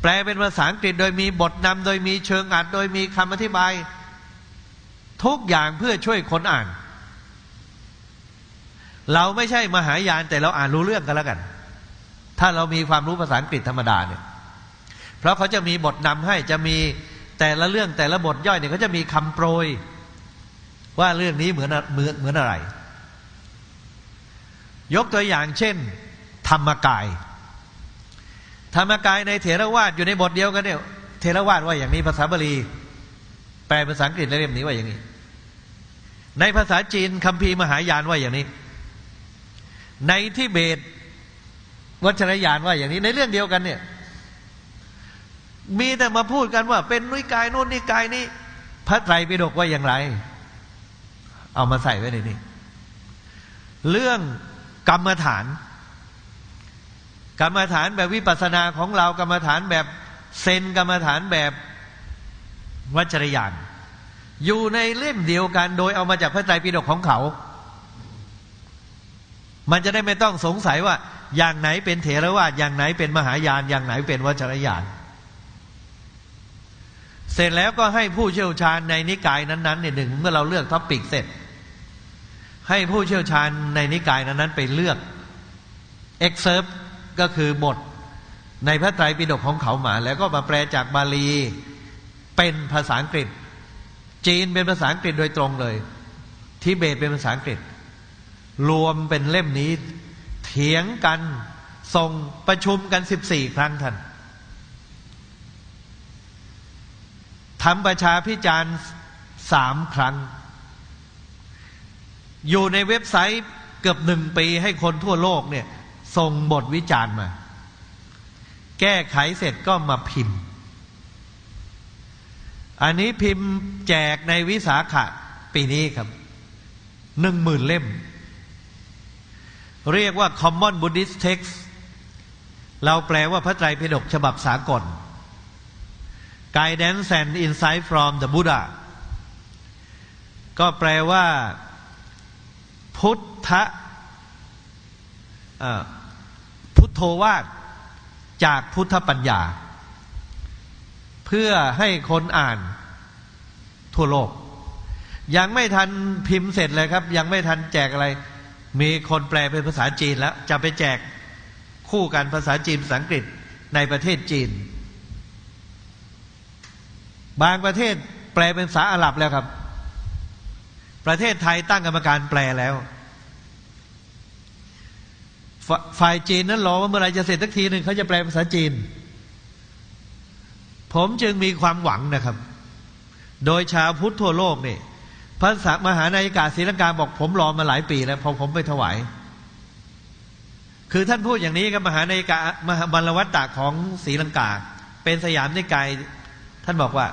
แปลเป็นภาษาอังกฤษ โดยมีบทนำโดยมีเชิงอรรถโดยมีคำอธิบาย ทุกอย่างเพื่อช่วยคนอ่าน เราไม่ใช่มหายานแต่เราอ่านรู้เรื่องกันแล้วกัน ถ้าเรามีความรู้ภาษาอังกฤษธรรมดาเนี่ย เพราะเขาจะมีบทนำให้จะมี แต่ละเรื่องแต่ละบทย่อยเนี่ยเขาจะมีคำโปรย ว่าเรื่องนี้เหมือนเหมือนเหมือนอะไร ยกตัวอย่างเช่น ธรรมกาย ธรรมกายในเถรวาทอยู่ในบทเดียวกันเนี่ยเถรวาทว่าอย่างนี้ภาษาบาลีแปลภาษาอังกฤษเล่มนี้ว่าอย่างนี้ ในภาษาจีนคัมภีร์มหายานว่าอย่างนี้ ในทิเบตวัชรยานว่าอย่างนี้ในเรื่องเดียวกันเนี่ย มีแต่มาพูดกันว่า เป็นนุยกายโน่นนี่กายนี้ พระไตรปิฎกว่าอย่างไร เอามาใส่ไว้ในนี้เรื่องกรรมฐาน กรรมฐานแบบวิปัสสนาของเรากรรมฐานแบบเซนกรรมฐานแบบวัจรยานอยู่ในเล่มเดียวกันโดยเอามาจากพระไตรปิฎกของเขา มันจะได้ไม่ต้องสงสัยว่า อย่างไหนเป็นเถรวาทอย่างไหนเป็นมหายาน อย่างไหนเป็นวัจรยาน เสร็จแล้วก็ให้ผู้เชี่ยวชาญในนิกายนั้นๆเนี่ยหนึ่งเมื่อเราเลือกท็อปิกเสร็จ ให้ผู้เชี่ยวชาญในนิกายนั้นๆไปเลือก excerpt ก็คือบทในพระไตรปิฎกของเขามา แล้วก็มาแปลจากบาลีเป็นภาษาอังกฤษ จีนเป็นภาษาอังกฤษโดยตรงเลยทิเบตเป็นภาษาอังกฤษ รวมเป็นเล่มนี้ เถียงกันส่งประชุมกันสิบสี่ครั้งท่าน ทำประชาพิจารณ์สามครั้ง อยู่ในเว็บไซต์เกือบหนึ่งปีให้คนทั่วโลกเนี่ยส่งบทวิจารณ์มา แก้ไขเสร็จก็มาพิมพ์ อันนี้พิมพ์แจกในวิสาขะปีนี้ครับหนึ่งหมื่นเล่ม เรียกว่า Common Buddhist Text เราแปลว่าพระไตรปิฎกฉบับสากล Guidance and Insight from the Buddha ก็แปลว่า พุทธพุทโธวาดจากพุทธปัญญา เพื่อให้คนอ่านทั่วโลก ยังไม่ทันพิมพ์เสร็จเลยครับ ยังไม่ทันแจกอะไร มีคนแปลเป็นภาษาจีนแล้ว จะไปแจกคู่กันภาษาจีนภาษาอังกฤษในประเทศจีน บางประเทศแปลเป็นภาษาอาหรับแล้วครับ ประเทศไทยตั้งกรรมการแปลแล้วฝ่ายจีนนั้นรอว่าเมื่อไรจะเสร็จสักทีหนึ่งเขาจะแปลภาษาจีน ผมจึงมีความหวังนะครับ โดยชาวพุทธทั่วโลกนี่พระสมหานายกาศรีลังกาบอกผมรอมาหลายปีแล้วพอผมไปถวาย คือท่านพูดอย่างนี้กับมหานายกามหาบรรวัตตะของศรีลังกา เป็นสยามนิกาย ท่านบอกว่า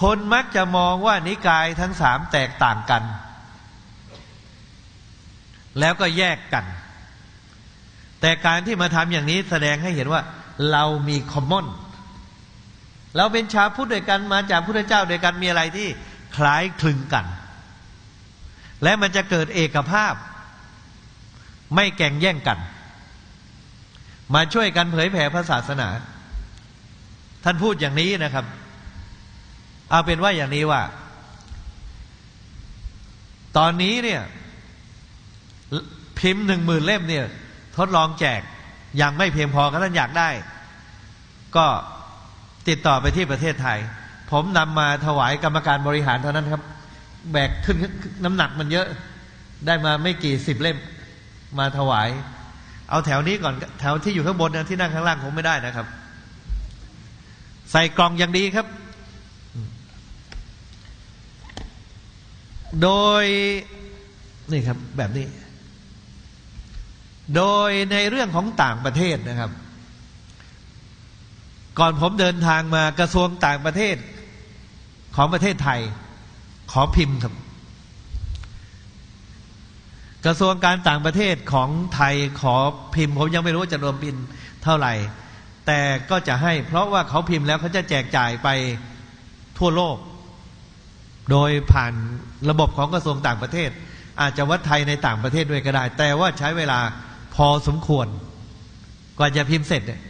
คนมักจะมองว่านิกายทั้งสามแตกต่างกัน แล้วก็แยกกัน แต่การที่มาทำอย่างนี้แสดงให้เห็นว่า เรามีคอมมอนเราเป็นชาวพุทธด้วยกันมาจากพุทธเจ้าด้วยกันมีอะไรที่คล้ายคลึงกัน และมันจะเกิดเอกภาพ ไม่แก่งแย่งกัน มาช่วยกันเผยแผ่พระศาสนา ท่านพูดอย่างนี้นะครับ เอาเป็นว่าอย่างนี้ว่า ตอนนี้เนี่ย พิมพ์หนึ่งหมื่นเล่มเนี่ย ทดลองแจกยังไม่เพียงพอก็ท่านอยากได้ ก็ติดต่อไปที่ประเทศไทย ผมนำมาถวายกรรมการบริหารเท่านั้นครับ แบกขึ้นน้ำหนักมันเยอะ ได้มาไม่กี่สิบเล่มมาถวาย เอาแถวนี้ก่อนแถวที่อยู่ข้างบนที่นั่งข้างล่างคงไม่ได้นะครับ ใส่กล่องอย่างดีครับ โดยนี่ครับแบบนี้ โดยในเรื่องของต่างประเทศนะครับ ก่อนผมเดินทางมากระทรวงต่างประเทศของประเทศไทย ขอพิมพ์ครับ กระทรวงการต่างประเทศของไทยขอพิมพ์ ผมยังไม่รู้จะรวมพิมพ์เท่าไหร่ แต่ก็จะให้เพราะว่าเขาพิมพ์แล้วเขาจะแจกจ่ายไปทั่วโลก โดยผ่านระบบของกระทรวงต่างประเทศ อาจจะวัดไทยในต่างประเทศด้วยก็ได้ แต่ว่าใช้เวลาพอสมควร กว่าจะพิมพ์เสร็จเนี่ย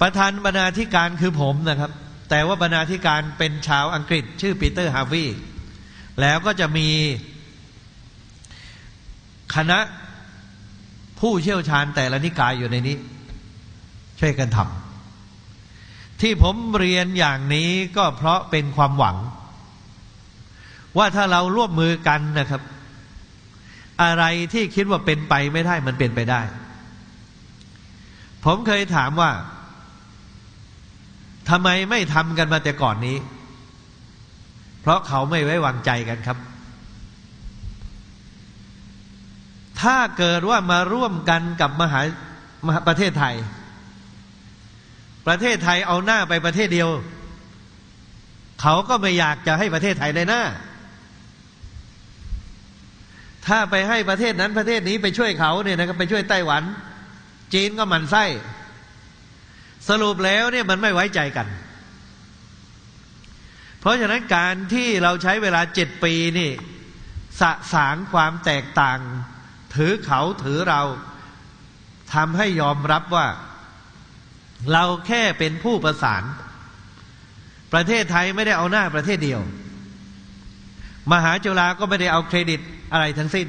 ประธานบรรณาธิการคือผมนะครับ แต่ว่าบรรณาธิการเป็นชาวอังกฤษ ชื่อปีเตอร์ฮาวีแล้วก็จะมีคณะผู้เชี่ยวชาญแต่ละนิกายอยู่ในนี้ ช่วยกันทำที่ผมเรียนอย่างนี้ก็เพราะเป็นความหวัง ว่าถ้าเราร่วมมือกันนะครับ อะไรที่คิดว่าเป็นไปไม่ได้มันเป็นไปได้ ผมเคยถามว่าทำไมไม่ทำกันมาแต่ก่อนนี้ เพราะเขาไม่ไว้วางใจกันครับ ถ้าเกิดว่ามาร่วมกันกับมหามหาประเทศไทย ประเทศไทยเอาหน้าไปประเทศเดียว เขาก็ไม่อยากจะให้ประเทศไทยได้หน้า ถ้าไปให้ประเทศนั้นประเทศนี้ไปช่วยเขาเนี่ยนะครับไปช่วยไต้หวัน จีนก็หมันไส้ สรุปแล้วเนี่ยมันไม่ไว้ใจกัน เพราะฉะนั้นการที่เราใช้เวลาเจ็ดปีนี่สะสางความแตกต่าง ถือเขาถือเราทำให้ยอมรับว่า เราแค่เป็นผู้ประสาน ประเทศไทยไม่ได้เอาหน้าประเทศเดียว มหาจุฬาก็ไม่ได้เอาเครดิตอะไรทั้งสิ้น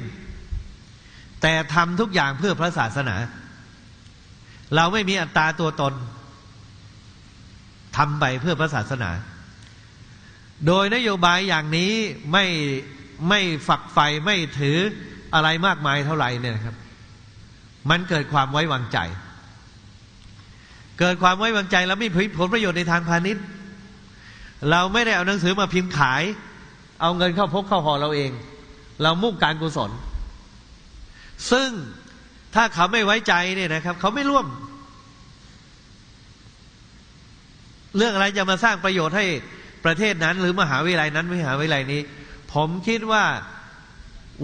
แต่ทำทุกอย่างเพื่อพระศาสนา เราไม่มีอัตราตัวตนทำไปเพื่อพระศาสนา โดยนโยบายอย่างนี้ไม่ไม่ฝักใฝ่ไม่ถืออะไรมากมายเท่าไหร่เนี่ยครับ มันเกิดความไว้วางใจ เกิดความไว้วางใจแล้วไม่ผลประโยชน์ในทางพาณิชย์ เราไม่ได้เอาหนังสือมาพิมพ์ขาย เอาเงินเข้าพกเข้าห่อเราเอง เรามุ่งการกุศล ซึ่งถ้าเขาไม่ไว้ใจเนี่ยนะครับ เขาไม่ร่วม เรื่องอะไรจะมาสร้างประโยชน์ให้ประเทศนั้น หรือมหาวิทยาลัยนั้นมหาวิทยาลัยนี้ ผมคิดว่า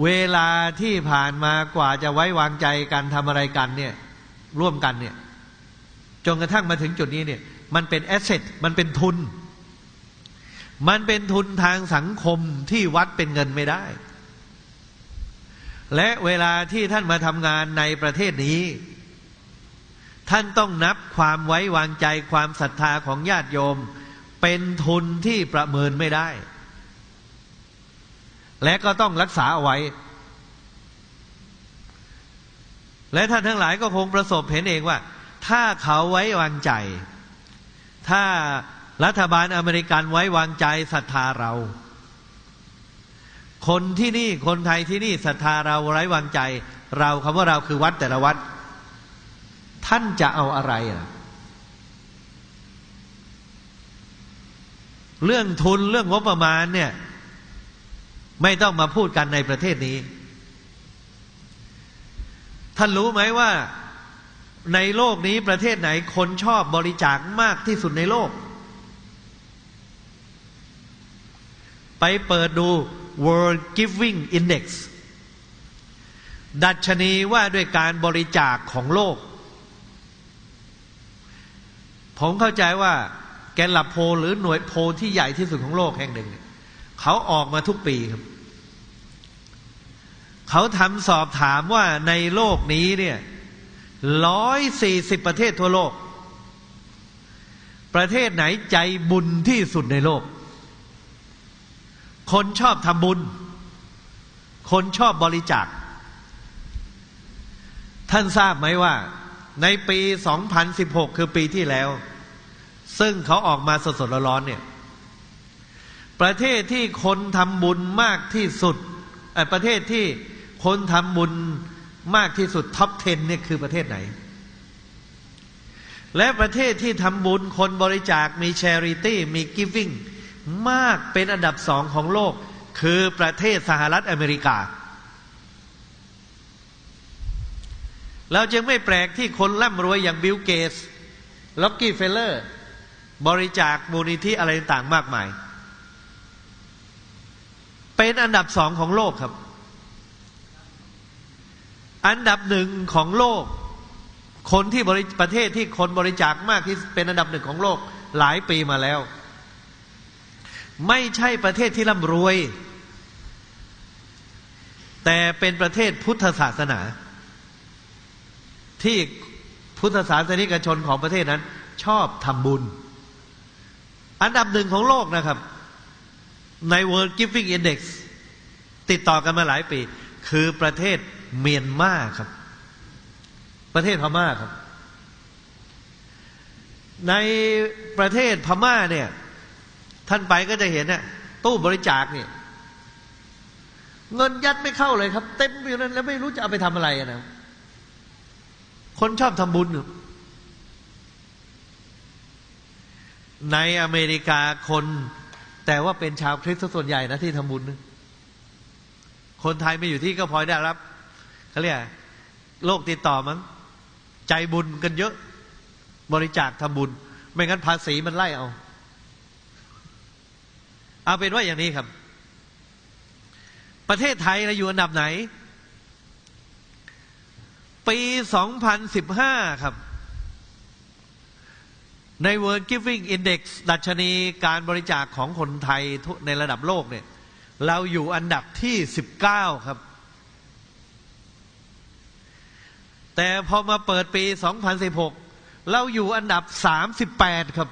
เวลาที่ผ่านมากว่าจะไว้วางใจกันทำอะไรกันเนี่ย ร่วมกันเนี่ย จนกระทั่งมาถึงจุดนี้เนี่ยมันเป็นแอสเซทมันเป็นทุน มันเป็นทุนทางสังคมที่วัดเป็นเงินไม่ได้ และเวลาที่ท่านมาทำงานในประเทศนี้ ท่านต้องนับความไว้วางใจความศรัทธาของญาติโยม เป็นทุนที่ประเมินไม่ได้ และก็ต้องรักษาเอาไว้และท่านทั้งหลายก็คงประสบเห็นเองว่า ถ้าเขาไว้วางใจ ถ้ารัฐบาลอเมริกันไว้วางใจศรัทธาเรา คนที่นี่คนไทยที่นี่ศรัทธาเราไว้วางใจ เราคำว่าเราคือวัดแต่ละวัด ท่านจะเอาอะไรอะเรื่องทุนเรื่องงบประมาณเนี่ย ไม่ต้องมาพูดกันในประเทศนี้ ท่านรู้ไหมว่า ในโลกนี้ประเทศไหนคนชอบบริจาคมากที่สุดในโลก ไปเปิดดู World Giving Index ดัชนีว่าด้วยการบริจาคของโลก ผมเข้าใจว่าแกนหลับโพหรือหน่วยโพที่ใหญ่ที่สุดของโลกแห่งหนึ่ง เขาออกมาทุกปีครับ เขาทำสอบถามว่าในโลกนี้เนี่ย ร้อยสี่สิบประเทศทั่วโลก ประเทศไหนใจบุญที่สุดในโลก คนชอบทำบุญ คนชอบบริจาค ท่านทราบไหมว่า ในปี 2016 คือปีที่แล้ว ซึ่งเขาออกมาสดๆร้อนๆเนี่ย ประเทศที่คนทำบุญมากที่สุดประเทศที่คนทำบุญ มากที่สุดท็อป 10เนี่ยคือประเทศไหน และประเทศที่ทำบุญคนบริจาคมี charity มี giving มากเป็นอันดับสองของโลก คือประเทศสหรัฐอเมริกา เราจึงไม่แปลกที่คนร่ำรวยอย่างบิลเกตส์ ร็อกกี้เฟลเลอร์ บริจาคมูลนิธิอะไรต่างมากมาย เป็นอันดับสองของโลกครับ อันดับหนึ่งของโลก คนที่บริประเทศที่คนบริจาคมากที่เป็นอันดับหนึ่งของโลกหลายปีมาแล้ว ไม่ใช่ประเทศที่ร่ำรวย แต่เป็นประเทศพุทธศาสนา ที่พุทธศาสนิกชนของประเทศนั้น ชอบทำบุญ อันดับหนึ่งของโลกนะครับ ใน World Giving Index ติดต่อกันมาหลายปี คือประเทศ เมียนมาครับ ประเทศพม่าครับ ในประเทศพม่าเนี่ย ท่านไปก็จะเห็นเนี่ยตู้บริจาคเนี่ย เงินยัดไม่เข้าเลยครับ เต็มอยู่นั้นแล้วไม่รู้จะเอาไปทำอะไรนะคนชอบทำบุญในอเมริกาคน แต่ว่าเป็นชาวคริสต์ส่วนใหญ่นะที่ทำบุญ คนไทยไม่อยู่ที่ก็พลอยได้รับ เขาเรียกโลกติดต่อมั้งใจบุญกันเยอะ บริจาคทำบุญ ไม่งั้นภาษีมันไล่เอา เอาเป็นว่าอย่างนี้ครับ ประเทศไทยเราอยู่อันดับไหน ปี2015ครับ ใน World Giving Index ดัชนีการบริจาคของคนไทยในระดับโลกเนี่ย เราอยู่อันดับที่19ครับ แต่พอมาเปิดปี 2016 เราอยู่อันดับ 38 ครับ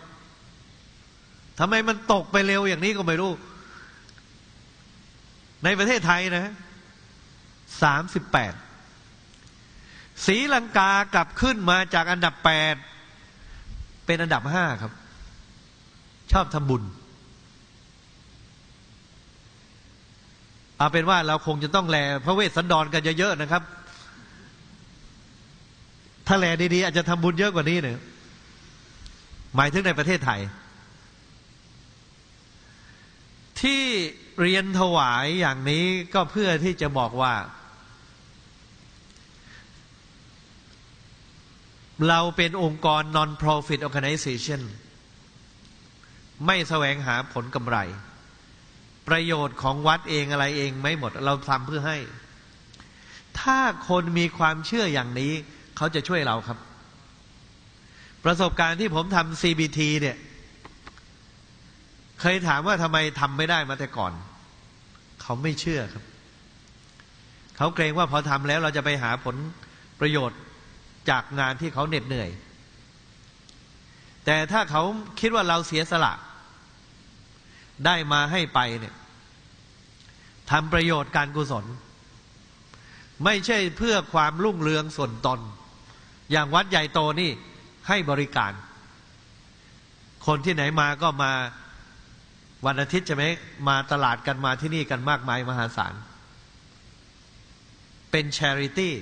ทำไมมันตกไปเร็วอย่างนี้ก็ไม่รู้ ในประเทศไทยนะสามสิบแปดศรีลังกากลับขึ้นมาจากอันดับแปดเป็นอันดับห้าครับ ชอบทำบุญเอาเป็นว่าเราคงจะต้องแลพระเวสสันดรกันเยอะๆนะครับ ถ้าแลดีๆอาจจะทำบุญเยอะกว่านี้เนี่ยหมายถึงในประเทศไทย ที่เรียนถวายอย่างนี้ก็เพื่อที่จะบอกว่า เราเป็นองค์กร non-profit organization ไม่แสวงหาผลกำไร ประโยชน์ของวัดเองอะไรเองไม่หมด เราทำเพื่อให้ ถ้าคนมีความเชื่ออย่างนี้ เขาจะช่วยเราครับ ประสบการณ์ที่ผมทำ CBT เนี่ย เคยถามว่าทำไมทำไม่ได้มาแต่ก่อน เขาไม่เชื่อครับ เขาเกรงว่าพอทำแล้วเราจะไปหาผลประโยชน์จากงานที่เขาเหน็ดเหนื่อย แต่ถ้าเขาคิดว่าเราเสียสละ ได้มาให้ไปเนี่ยทำประโยชน์การกุศล ไม่ใช่เพื่อความรุ่งเรืองส่วนตน อย่างวัดใหญ่โตนี่ให้บริการ คนที่ไหนมาก็มาวันอาทิตย์ใช่ไหมมาตลาดกันมาที่นี่กันมากมายมหาศาล เป็นช h ริตี้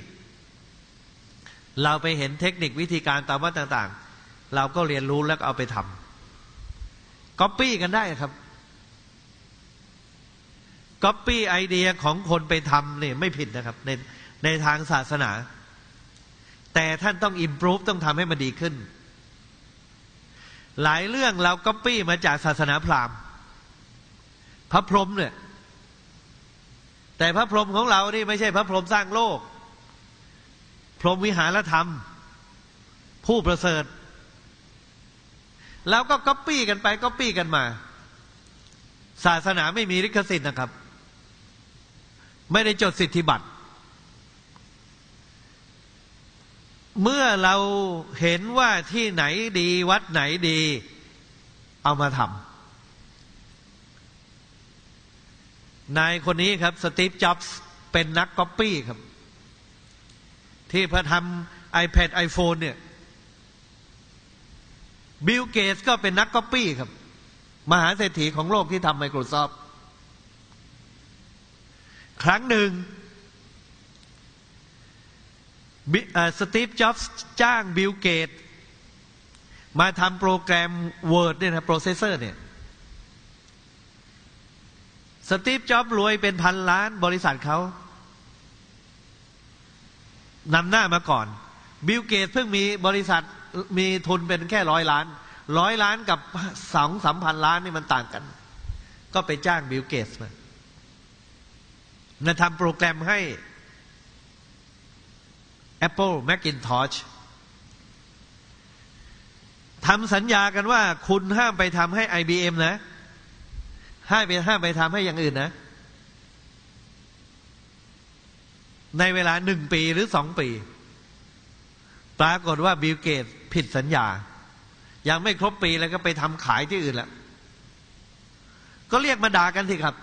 เราไปเห็นเทคนิควิธีการตามวัดต่าง ๆ เราก็เรียนรู้แล้วเอาไปทำก๊อปปี้กันได้ครับก๊อปปี้ไอเดียของคนไปทำเนี่ยไม่ผิดนะครับ ในในทางศาสนา แต่ท่านต้องอิมพ o v ฟต้องทำให้มันดีขึ้น หลายเรื่องเราก๊อปปี้มาจากศาสนาพราหมณ์ พระพรหมเนี่ย แต่พระพรหมของเรานี่ไม่ใช่พระพรหมสร้างโลก พรหมวิหารธรรม ผู้ประเสริฐแล้วก็ก๊อปปี้กันไปก๊อปปี้กันมา ศาสนาไม่มีลิขสิทธิ์นะครับ ไม่ได้จดสิทธิบัตร เมื่อเราเห็นว่าที่ไหนดีวัดไหนดี เอามาทำนายคนนี้ครับสตีฟจ็อบส์เป็นนักก๊อปปี้ครับ ที่พอทำ iPad iPhone เนี่ยบิลเกตส์ก็เป็นนักก๊อปปี้ครับ มหาเศรษฐีของโลกที่ทำ Microsoft ครั้งหนึ่ง สตีฟจ็อบส์จ้างบิลเกตส์ มาทำโปรแกรม Word เนี่ยนะโปรเซสเซอร์เนี่ยสตีฟจ็อบส์รวยเป็นพันล้านบริษัทเขานำหน้ามาก่อน บิลเกตส์เพิ่งมีบริษัทมีทุนเป็นแค่ร้อยล้าน ร้อยล้านกับสองสามพันล้านนี่มันต่างกัน ก็ไปจ้างบิลเกตมานะทำโปรแกรมให้ Apple Macintosh ทำสัญญากันว่า คุณห้ามไปทำให้ IBM นะห้ามไปห้ามไปทำให้อย่างอื่นนะ ในเวลาหนึ่งปีหรือสองปี ปรากฏว่าบิลเกตส์ผิดสัญญา ยังไม่ครบปีแล้วก็ไปทำขายที่อื่นแล้วก็เรียกมาด่ากันสิครับ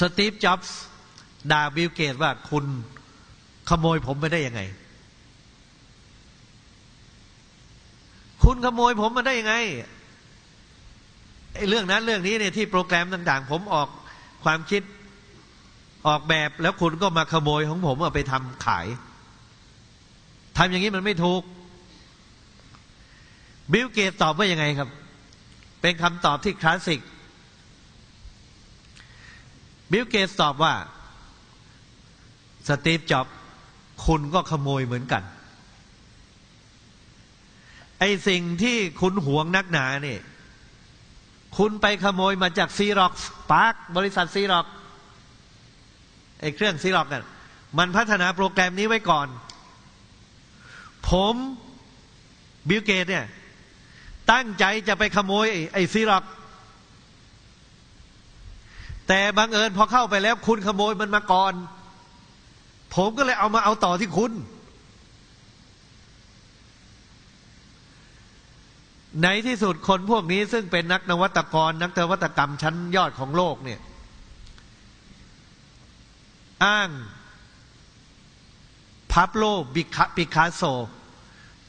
สตีฟ จ็อบส์ด่าบิลเกตส์ว่าคุณ ขโมยผมไปได้ยังไง คุณขโมยผมมาได้ยังไงไอ้เรื่องนั้นเรื่องนี้เนี่ยที่โปรแกรมต่าง ๆ ผมออกความคิดออกแบบแล้วคุณก็มาขโมยของผมเอาไปทำขายทำอย่างนี้มันไม่ถูก บิลเกตส์ตอบว่ายังไงครับ เป็นคำตอบที่คลาสสิก บิลเกตส์ตอบว่า สตีฟจ็อบส์ คุณก็ขโมยเหมือนกัน ไอ้สิ่งที่คุณหวงนักหนาเนี่ยคุณไปขโมยมาจาก Xerox PARC บริษัทซีร็อกไอ้เครื่องซีร็อกกันมันพัฒนาโปรแกรมนี้ไว้ก่อน ผมบิลเกตส์เนี่ย ตั้งใจจะไปขโมยไอซีร็อกแต่บังเอิญพอเข้าไปแล้วคุณขโมยมันมาก่อน ผมก็เลยเอามาเอาต่อที่คุณ ในที่สุดคนพวกนี้ซึ่งเป็นนักนวัตกร นักนวัตกรรมชั้นยอดของโลกเนี่ย อ้างพับโลบิคาปิคาโซ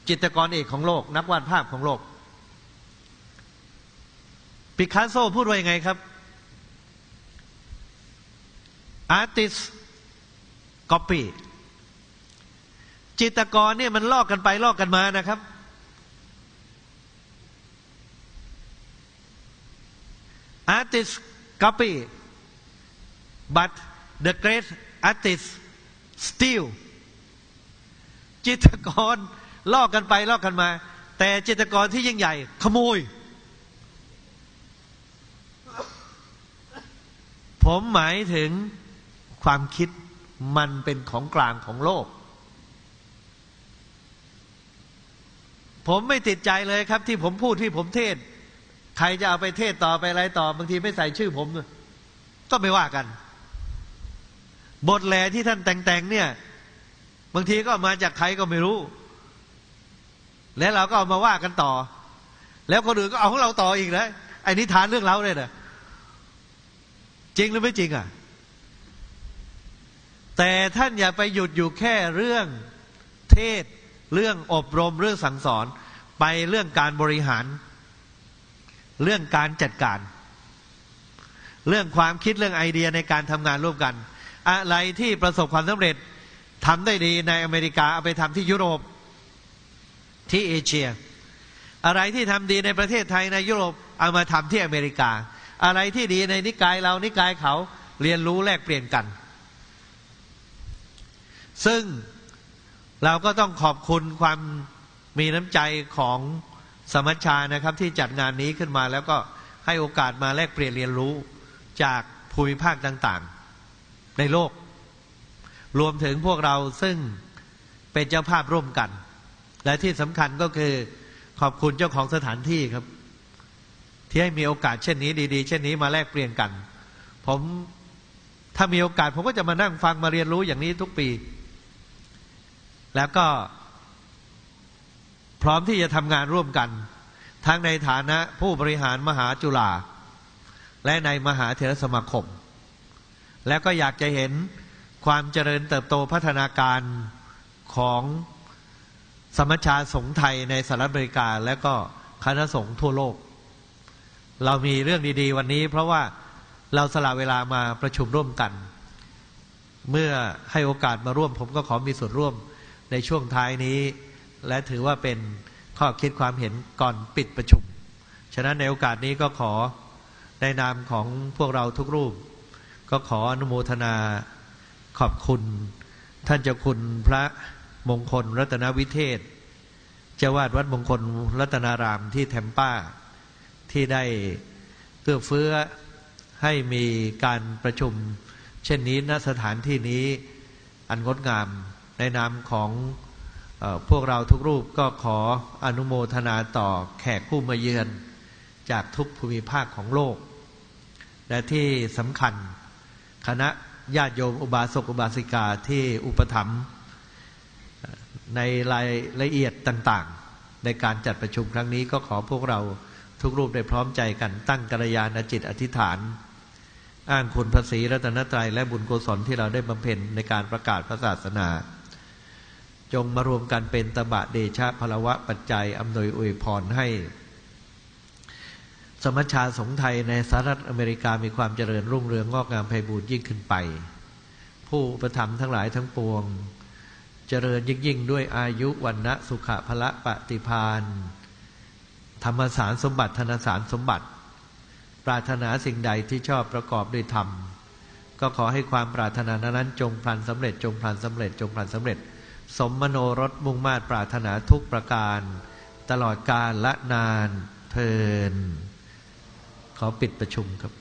จิตรกรเอกของโลก นักวาดภาพของโลก ปิคาโซพูดว่ายังไงครับ artist copy จิตกรเนี่ยมันลอกกันไปลอกกันมานะครับ artist copy but the great artist steal จิตกรลอกกันไปลอกกันมา แต่จิตกรที่ยิ่งใหญ่ ขโมย ผมหมายถึงความคิด มันเป็นของกลางของโลก ผมไม่ติดใจเลยครับ ที่ผมพูดที่ผมเทศ ใครจะเอาไปเทศต่อไปอะไรต่อบางทีไม่ใส่ชื่อผม ก็ไม่ว่ากัน บทแหลที่ท่านแต่งๆเนี่ย บางทีก็มาจากใครก็ไม่รู้ แล้วเราก็เอามาว่ากันต่อ แล้วคนอื่นก็เอาของเราต่ออีกนะไอ้นิทานเรื่องเราเลยนะจริงหรือไม่จริงอะ แต่ท่านอย่าไปหยุดอยู่แค่เรื่องเทศ เรื่องอบรมเรื่องสั่งสอน ไปเรื่องการบริหาร เรื่องการจัดการ เรื่องความคิดเรื่องไอเดียในการทำงานร่วมกัน อะไรที่ประสบความสำเร็จทำได้ดีในอเมริกาเอาไปทำที่ยุโรปที่เอเชีย อะไรที่ทำดีในประเทศไทยในยุโรปเอามาทำที่อเมริกา อะไรที่ดีในนิกายเรานิกายเขาเรียนรู้แลกเปลี่ยนกัน ซึ่งเราก็ต้องขอบคุณความมีน้ำใจของสมัชชานะครับ ที่จัดงานนี้ขึ้นมาแล้วก็ให้โอกาสมาแลกเปลี่ยนเรียนรู้จากภูมิภาคต่างๆ ในโลก รวมถึงพวกเราซึ่งเป็นเจ้าภาพร่วมกัน และที่สำคัญก็คือขอบคุณเจ้าของสถานที่ครับ ที่ให้มีโอกาสเช่นนี้ดี ๆ เช่นนี้มาแลกเปลี่ยนกัน ผมถ้ามีโอกาสผมก็จะมานั่งฟังมาเรียนรู้อย่างนี้ทุกปี แล้วก็พร้อมที่จะทำงานร่วมกัน ทั้งในฐานะผู้บริหารมหาจุฬาและในมหาเถรสมาคม แล้วก็อยากจะเห็นความเจริญเติบโตพัฒนาการของสมัชชาสงฆ์ไทยในสหรัฐอเมริกา และก็คณะสงฆ์ทั่วโลก เรามีเรื่องดี ๆ วันนี้ เพราะว่าเราสละเวลามาประชุมร่วมกัน เมื่อให้โอกาสมาร่วม ผมก็ขอมีส่วนร่วม ในช่วงท้ายนี้ และถือว่าเป็นข้อคิดความเห็นก่อนปิดประชุม ฉะนั้นในโอกาสนี้ก็ขอในนามของพวกเราทุกรูป ก็ขออนุโมทนาขอบคุณ ท่านเจ้าคุณพระมงคลรัตนวิเทศเจ้าวาดวัดมงคลรัตนารามที่แทมป้า ที่ได้เอื้อเฟื้อให้มีการประชุม เช่นนี้ณสถานที่นี้อันงดงาม ในนามของอพวกเราทุกรูปก็ขออนุโมทนาต่อแขกผู้มาเยือน จากทุกภูมิภาคของโลก และที่สำคัญ คณะญาติโยมอุบาสกอุบาสิกาที่อุปถัมภ์ในรายละเอียดต่างๆ ในการจัดประชุมครั้งนี้ก็ขอพวกเราทุกรูปได้พร้อมใจกันตั้งกัลยาณจิตอธิษฐาน อ้างคุณพระศรีรัตนตรัยและบุญกุศลที่เราได้บำเพ็ญในการประกาศพระศาสนา จงมารวมกันเป็นตบะเดชะพลวะปัจจัยอำนวยอวยพรให้ สมัชชาสงไทยในสหรัฐอเมริกามีความเจริญรุ่งเรืองงอกงามไพบูรย์ยิ่งขึ้นไป ผู้ประถมทั้งหลายทั้งปวง เจริญยิ่งยิ่งด้วยอายุวันนะสุขะพละปฏิพานธรรมสารสมบัติธนสารสมบัติ ปรารถนาสิ่งใดที่ชอบประกอบด้วยธรรม ก็ขอให้ความปรารถนานั้นจงพลันสำเร็จจงพลันสำเร็จจงพลันสำเร็จส สมมโนรสมุ่งมาตปรารถนาทุกประการ ตลอดกาลละนานเทิน ขอปิดประชุมครับ